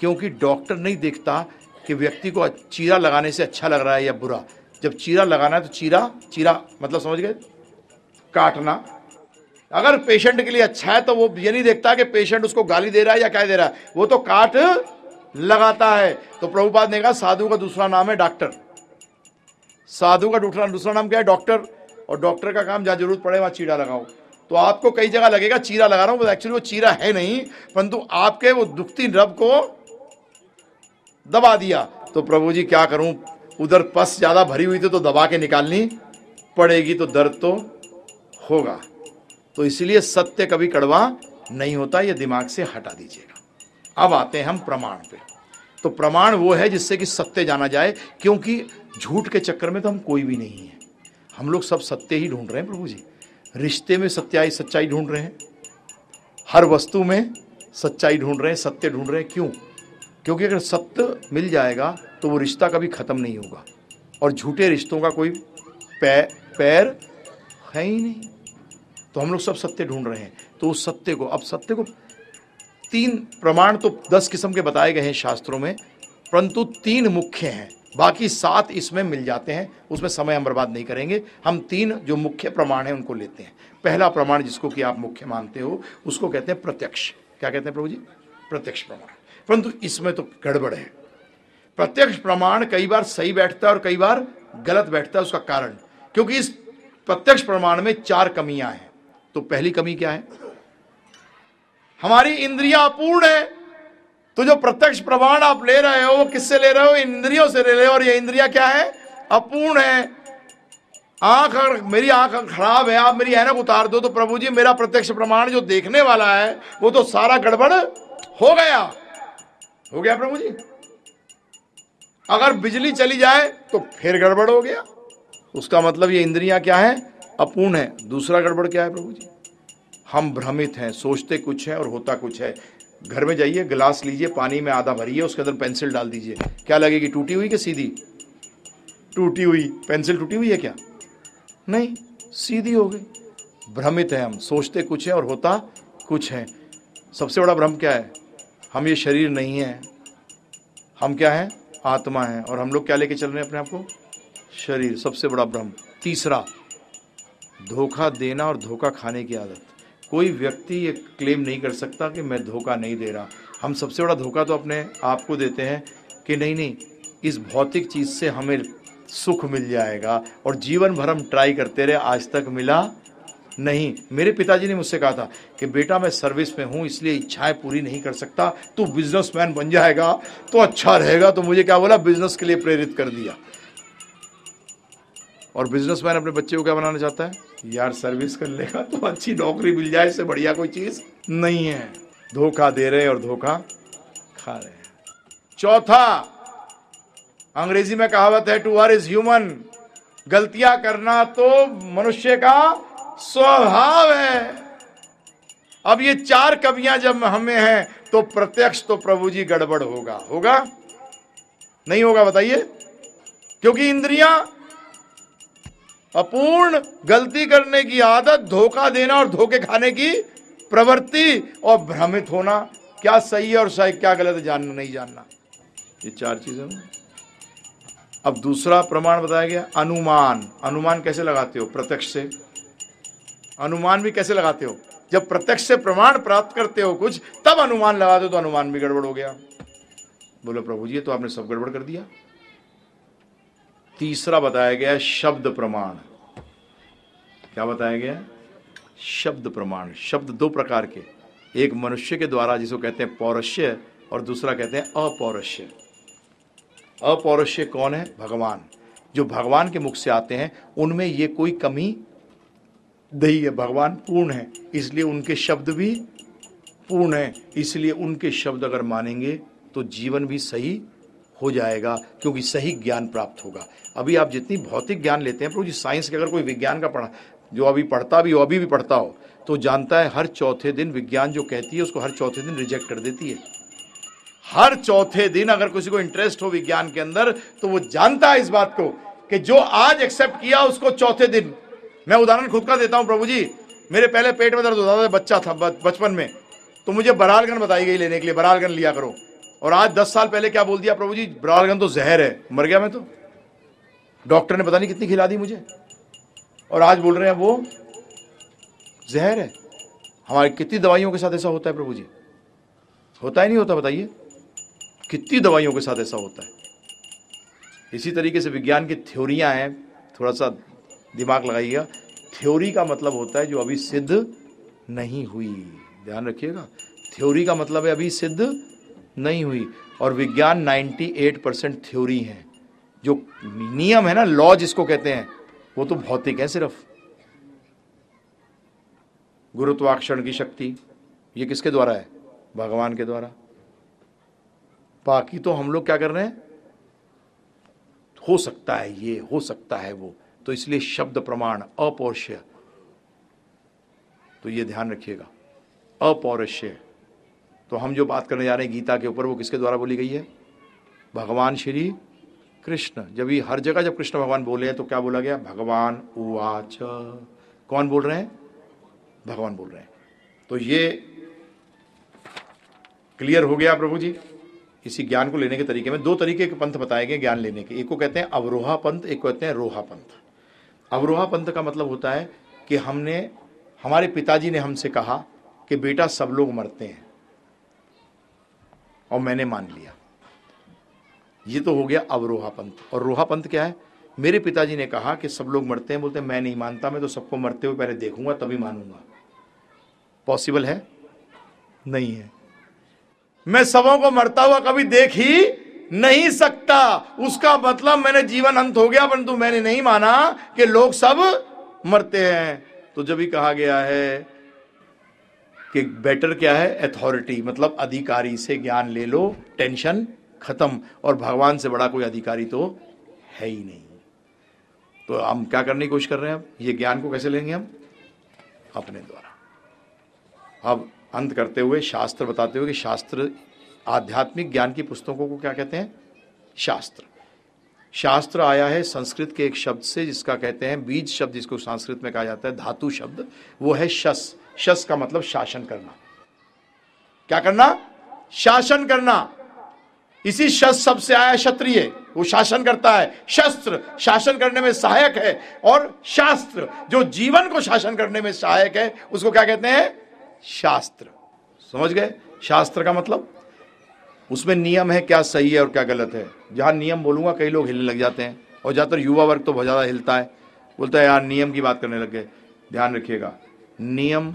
क्योंकि डॉक्टर नहीं देखता कि व्यक्ति को चीरा लगाने से अच्छा लग रहा है या बुरा। जब चीरा लगाना है तो चीरा चीरा मतलब समझ गए? काटना। अगर पेशेंट के लिए अच्छा है तो वो ये नहीं देखता कि पेशेंट उसको गाली दे रहा है या क्या दे रहा है। वो तो काट लगाता है। तो प्रभुपाद ने कहा, साधु का दूसरा नाम है डॉक्टर। साधु का दूसरा दूसरा नाम क्या है? डॉक्टर। और डॉक्टर का काम जहाँ ज़रूरत पड़े, वहाँ चीड़ा लगाओ। तो आपको कई जगह लगेगा, चीरा लगा रहा हूँ एक्चुअली वो चीरा है नहीं, परंतु आपके वो दुखती रब को दबा दिया। तो प्रभु जी, क्या करूँ? उधर पस ज़्यादा भरी हुई थी तो दबा के निकालनी पड़ेगी तो दर्द तो होगा। तो इसलिए सत्य कभी कड़वा नहीं होता, ये दिमाग से हटा दीजिएगा। अब आते हैं हम प्रमाण पे। तो प्रमाण वो है जिससे कि सत्य जाना जाए क्योंकि झूठ के चक्कर में तो हम कोई भी नहीं है। हम लोग सब सत्य ही ढूंढ रहे हैं प्रभु जी। रिश्ते में सत्याई सच्चाई ढूंढ रहे हैं। हर वस्तु में सच्चाई ढूंढ रहे हैं सत्य ढूंढ रहे हैं। क्यों? क्योंकि अगर सत्य मिल जाएगा तो वो रिश्ता कभी ख़त्म नहीं होगा। और झूठे रिश्तों का कोई पै, पैर है ही नहीं। तो हम लोग सब सत्य ढूंढ रहे हैं। तो उस सत्य को अब सत्य को तीन प्रमाण तो दस किस्म के बताए गए हैं शास्त्रों में, परंतु तीन मुख्य हैं। बाकी सात इसमें मिल जाते हैं, उसमें समय हम बर्बाद नहीं करेंगे। हम तीन जो मुख्य प्रमाण हैं, उनको लेते हैं। पहला प्रमाण जिसको कि आप मुख्य मानते हो, उसको कहते हैं प्रत्यक्ष। क्या कहते हैं प्रभु जी? प्रत्यक्ष प्रमाण। परंतु इसमें तो गड़बड़ है। प्रत्यक्ष प्रमाण कई बार सही बैठता है और कई बार गलत बैठता है, उसका कारण। क्योंकि इस प्रत्यक्ष प्रमाण में चार कमियाँ हैं। तो पहली कमी क्या है? हमारी इंद्रिया अपूर्ण है। तो जो प्रत्यक्ष प्रमाण आप ले रहे हो, वो किससे ले रहे हो? इंद्रियों से ले रहे हो। और ये इंद्रिया क्या है? अपूर्ण है। आँख मेरी आँख खराब है, आप मेरी ऐनक उतार दो तो प्रभु जी, मेरा प्रत्यक्ष प्रमाण जो देखने वाला है, वो तो सारा गड़बड़ हो गया। हो गया प्रभु जी? अगर बिजली चली जाए तो फिर गड़बड़ हो गया। उसका मतलब ये इंद्रियाँ क्या है? अपूर्ण है। दूसरा गड़बड़ क्या है प्रभु जी? हम भ्रमित हैं, सोचते कुछ है और होता कुछ है। घर में जाइए, गिलास लीजिए, पानी में आधा भरिए, उसके अंदर पेंसिल डाल दीजिए। क्या लगेगी टूटी हुई कि सीधी? टूटी हुई। पेंसिल टूटी हुई है क्या? नहीं, सीधी हो गई। भ्रमित है हम, सोचते कुछ है और होता कुछ है। सबसे बड़ा भ्रम क्या है? हम ये शरीर नहीं है। हम क्या है? आत्मा है। और हम लोग क्या लेके चल रहे हैं अपने आप को? शरीर। सबसे बड़ा भ्रम। तीसरा, धोखा देना और धोखा खाने की आदत। कोई व्यक्ति ये क्लेम नहीं कर सकता कि मैं धोखा नहीं दे रहा। हम सबसे बड़ा धोखा तो अपने आप को देते हैं कि नहीं नहीं, इस भौतिक चीज़ से हमें सुख मिल जाएगा और जीवन भर हम ट्राई करते रहे, आज तक मिला नहीं। मेरे पिताजी ने मुझसे कहा था कि बेटा, मैं सर्विस में हूँ, इसलिए इच्छाएँ पूरी नहीं कर सकता। तू बिजनेसमैन बन जाएगा तो अच्छा रहेगा। तो मुझे क्या बोला? बिज़नेस के लिए प्रेरित कर दिया। और बिजनेसमैन अपने बच्चे को क्या बनाना चाहता है? यार सर्विस कर लेगा तो अच्छी नौकरी मिल जाए, इससे बढ़िया कोई चीज़ नहीं है। धोखा दे रहे और धोखा खा रहे चौथा, अंग्रेज़ी में कहावत है टू आर इज़ ह्यूमन गलतियाँ करना तो मनुष्य का स्वभाव है। अब ये चार कवियाँ जब हमें हैं तो प्रत्यक्ष तो प्रभु जी गड़बड़ होगा। होगा? नहीं होगा, बताइए। क्योंकि इंद्रियाँ अपूर्ण गलती करने की आदत, धोखा देना और धोखे खाने की प्रवृत्ति और भ्रमित होना। क्या सही है और सही, क्या गलत है जानना, नहीं जानना। ये चार चीज़ें। अब दूसरा प्रमाण बताया गया, अनुमान। अनुमान कैसे लगाते हो? प्रत्यक्ष से। अनुमान भी कैसे लगाते हो? जब प्रत्यक्ष से प्रमाण प्राप्त करते हो कुछ, तब अनुमान लगाते हो तो अनुमान भी गड़बड़ हो गया। बोलो, प्रभु जी तो आपने सब गड़बड़ कर दिया। तीसरा बताया गया शब्द प्रमाण। क्या बताया गया? शब्द प्रमाण, शब्द दो प्रकार के। एक मनुष्य के द्वारा, जिसको कहते हैं पौरुष्य, और दूसरा कहते हैं अपौरुष्य। अपौरुष्य कौन है? भगवान। जो भगवान के मुख से आते हैं, उनमें ये कोई कमी नहीं है। भगवान पूर्ण है, इसलिए उनके शब्द भी पूर्ण है। इसलिए उनके शब्द अगर मानेंगे तो जीवन भी सही हो जाएगा, क्योंकि सही ज्ञान प्राप्त होगा। अभी आप जितनी भौतिक ज्ञान लेते हैं, प्रभु जी, साइंस के अगर कोई विज्ञान का पढ़ा जो अभी पढ़ता भी हो, अभी भी पढ़ता हो तो जानता है हर चौथे दिन विज्ञान जो कहती है, उसको हर चौथे दिन रिजेक्ट कर देती है। हर चौथे दिन अगर किसी को इंटरेस्ट हो विज्ञान के अंदर तो वो जानता है इस बात को कि जो आज एक्सेप्ट किया उसको चौथे दिन। मैं उदाहरण खुद का देता हूँ, प्रभु जी, मेरे पहले पेट में दर्द होता था, बच्चा था बचपन में। तो मुझे बरालगन बताई गई लेने के लिए, बरालगन लिया करो। और आज दस साल पहले क्या बोल दिया प्रभु जी? बरालगन तो जहर है। मर गया मैं तो। डॉक्टर ने पता नहीं कितनी खिला दी मुझे। और आज बोल रहे हैं वो जहर है। हमारी कितनी दवाइयों के साथ ऐसा होता है प्रभु जी? होता ही नहीं होता, बताइए। कितनी दवाइयों के साथ ऐसा होता है? इसी तरीके से विज्ञान की थ्योरियाँ हैं। थोड़ा सा दिमाग लगाइएगा। थ्योरी का मतलब होता है जो अभी सिद्ध नहीं हुई। ध्यान रखिएगा। थ्योरी का मतलब है अभी सिद्ध नहीं हुई। और विज्ञान 98 परसेंट थ्योरी है। जो नियम है ना लॉ जिसको कहते हैं वो तो भौतिक है सिर्फ़। गुरुत्वाकर्षण की शक्ति, ये किसके द्वारा है? भगवान के द्वारा। बाकी तो हम लोग क्या कर रहे हैं? हो सकता है ये, हो सकता है वो। तो इसलिए शब्द प्रमाण अपौरुष्य। तो ये ध्यान रखिएगा। अपौरुष्य। तो हम जो बात करने जा रहे हैं गीता के ऊपर, वो किसके द्वारा बोली गई है? भगवान श्री कृष्ण। जब ये हर जगह जब कृष्ण भगवान बोले तो क्या बोला गया? भगवान उवाच। कौन बोल रहे हैं? भगवान बोल रहे हैं। तो ये क्लियर हो गया प्रभु जी? इसी ज्ञान को लेने के तरीके में दो तरीके के पंथ बताए गए ज्ञान लेने के। एक को कहते हैं अवरोहा पंथ, एक को कहते हैं रोहा पंथ। अवरोहा पंथ का मतलब होता है कि हमने, हमारे पिताजी ने हमसे कहा कि बेटा सब लोग मरते हैं, और मैंने मान लिया। ये तो हो गया अवरोहा पंथ और रोहा पंथ क्या है? मेरे पिताजी ने कहा कि सब लोग मरते हैं, बोलते हैं, मैं नहीं मानता, मैं तो सबको मरते हुए पहले देखूँगा, तभी मानूँगा। पॉसिबल है? नहीं है। मैं सबों को मरता हुआ कभी देख ही नहीं सकता। उसका मतलब मैंने जीवन अंत हो गया, परंतु मैंने नहीं माना कि लोग सब मरते हैं। तो जब भी कहा गया है कि बेटर क्या है? अथॉरिटी मतलब अधिकारी से ज्ञान ले लो टेंशन खत्म, और भगवान से बड़ा कोई अधिकारी तो है ही नहीं। तो हम क्या करने की कोशिश कर रहे हैं अब? ये ज्ञान को कैसे लेंगे हम? अपने द्वारा। अब अंत करते हुए शास्त्र बताते हुए कि शास्त्र, आध्यात्मिक ज्ञान की पुस्तकों को क्या कहते हैं? शास्त्र। शास्त्र आया है संस्कृत के एक शब्द से, जिसका कहते हैं, बीज शब्द, जिसको संस्कृत में कहा जाता है, धातु शब्द। वो है शस। शस का मतलब शासन करना। क्या करना? शासन करना। इसी शस्त्र शब्द से आया क्षत्रिय वो शासन करता है। शस्त्र शासन करने में सहायक है। और शास्त्र, जो जीवन को शासन करने में सहायक है, उसको क्या कहते हैं? शास्त्र। समझ गए? शास्त्र का मतलब? उसमें नियम है क्या सही है और क्या गलत है। जहाँ नियम बोलूँगा, कई लोग हिलने लग जाते हैं। और ज़्यादातर युवा वर्ग तो बहुत ज़्यादा हिलता है। बोलता है, यार, नियम की बात करने लग गए। ध्यान रखिएगा। नियम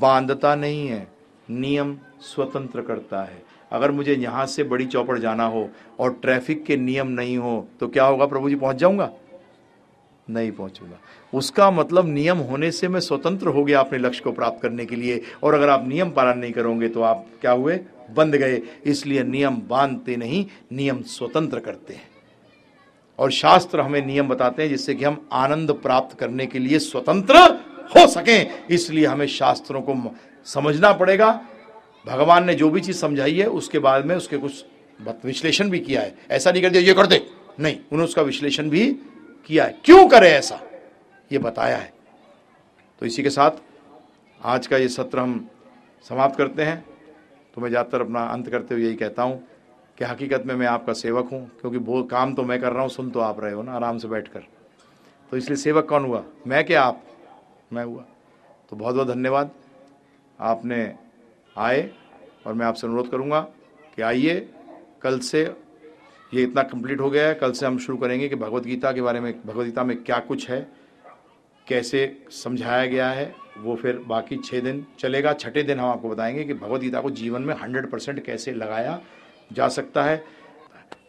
बांधता नहीं है। नियम स्वतंत्र करता है। अगर मुझे यहाँ से बड़ी चौपड़ जाना हो और ट्रैफ़िक के नियम नहीं हो तो क्या होगा प्रभु जी? पहुँच जाऊँगा? नहीं पहुंचूँगा। उसका मतलब नियम होने से मैं स्वतंत्र हो गया अपने लक्ष्य को प्राप्त करने के लिए, और अगर आप नियम पालन नहीं करोगे तो आप क्या हुए? बंद गए। इसलिए नियम बांधते नहीं, नियम स्वतंत्र करते हैं। और शास्त्र हमें नियम बताते हैं जिससे कि हम आनंद प्राप्त करने के लिए स्वतंत्र हो सकें। इसलिए हमें शास्त्रों को समझना पड़ेगा। भगवान ने जो भी चीज़ समझाई है, उसके बाद में उसके कुछ विश्लेषण भी किया है। ऐसा नहीं कर दिया, ये कर दे। नहीं, उन्होंने उसका विश्लेषण भी किया है। क्यों करे ऐसा? ये बताया है। तो इसी के साथ आज का ये सत्र हम समाप्त करते हैं। तो मैं ज़्यादातर अपना अंत करते हुए यही कहता हूँ कि हकीकत में मैं आपका सेवक हूँ, क्योंकि वो काम तो मैं कर रहा हूँ, सुन तो आप रहे हो ना, आराम से बैठकर। तो इसलिए सेवक कौन हुआ? मैं क्या आप? मैं हुआ। तो बहुत बहुत धन्यवाद। आपने आए और मैं आपसे अनुरोध करूँगा कि आइए, कल से ये इतना कंप्लीट हो गया है, कल से हम शुरू करेंगे कि भगवत गीता के बारे में, भगवत गीता में क्या कुछ है, कैसे समझाया गया है, वो फिर बाकी छः दिन चलेगा। छठे दिन हम आपको बताएँगे कि भगवत गीता को जीवन में हंड्रेड परसेंट कैसे लगाया जा सकता है।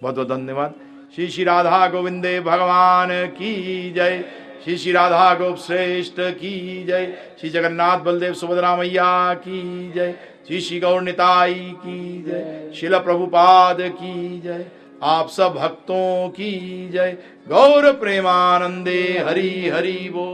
बहुत बहुत धन्यवाद। श्री श्री राधा गोविंदे भगवान की जय। श्री श्री राधा गोप श्रेष्ठ की जय। श्री जगन्नाथ बलदेव सुभद्रा मैया की जय। श्री श्री गौर निताई की जय शिल प्रभुपाद की जय, आप सब भक्तों की जय। गौर प्रेमानंदे, हरि हरि बोल।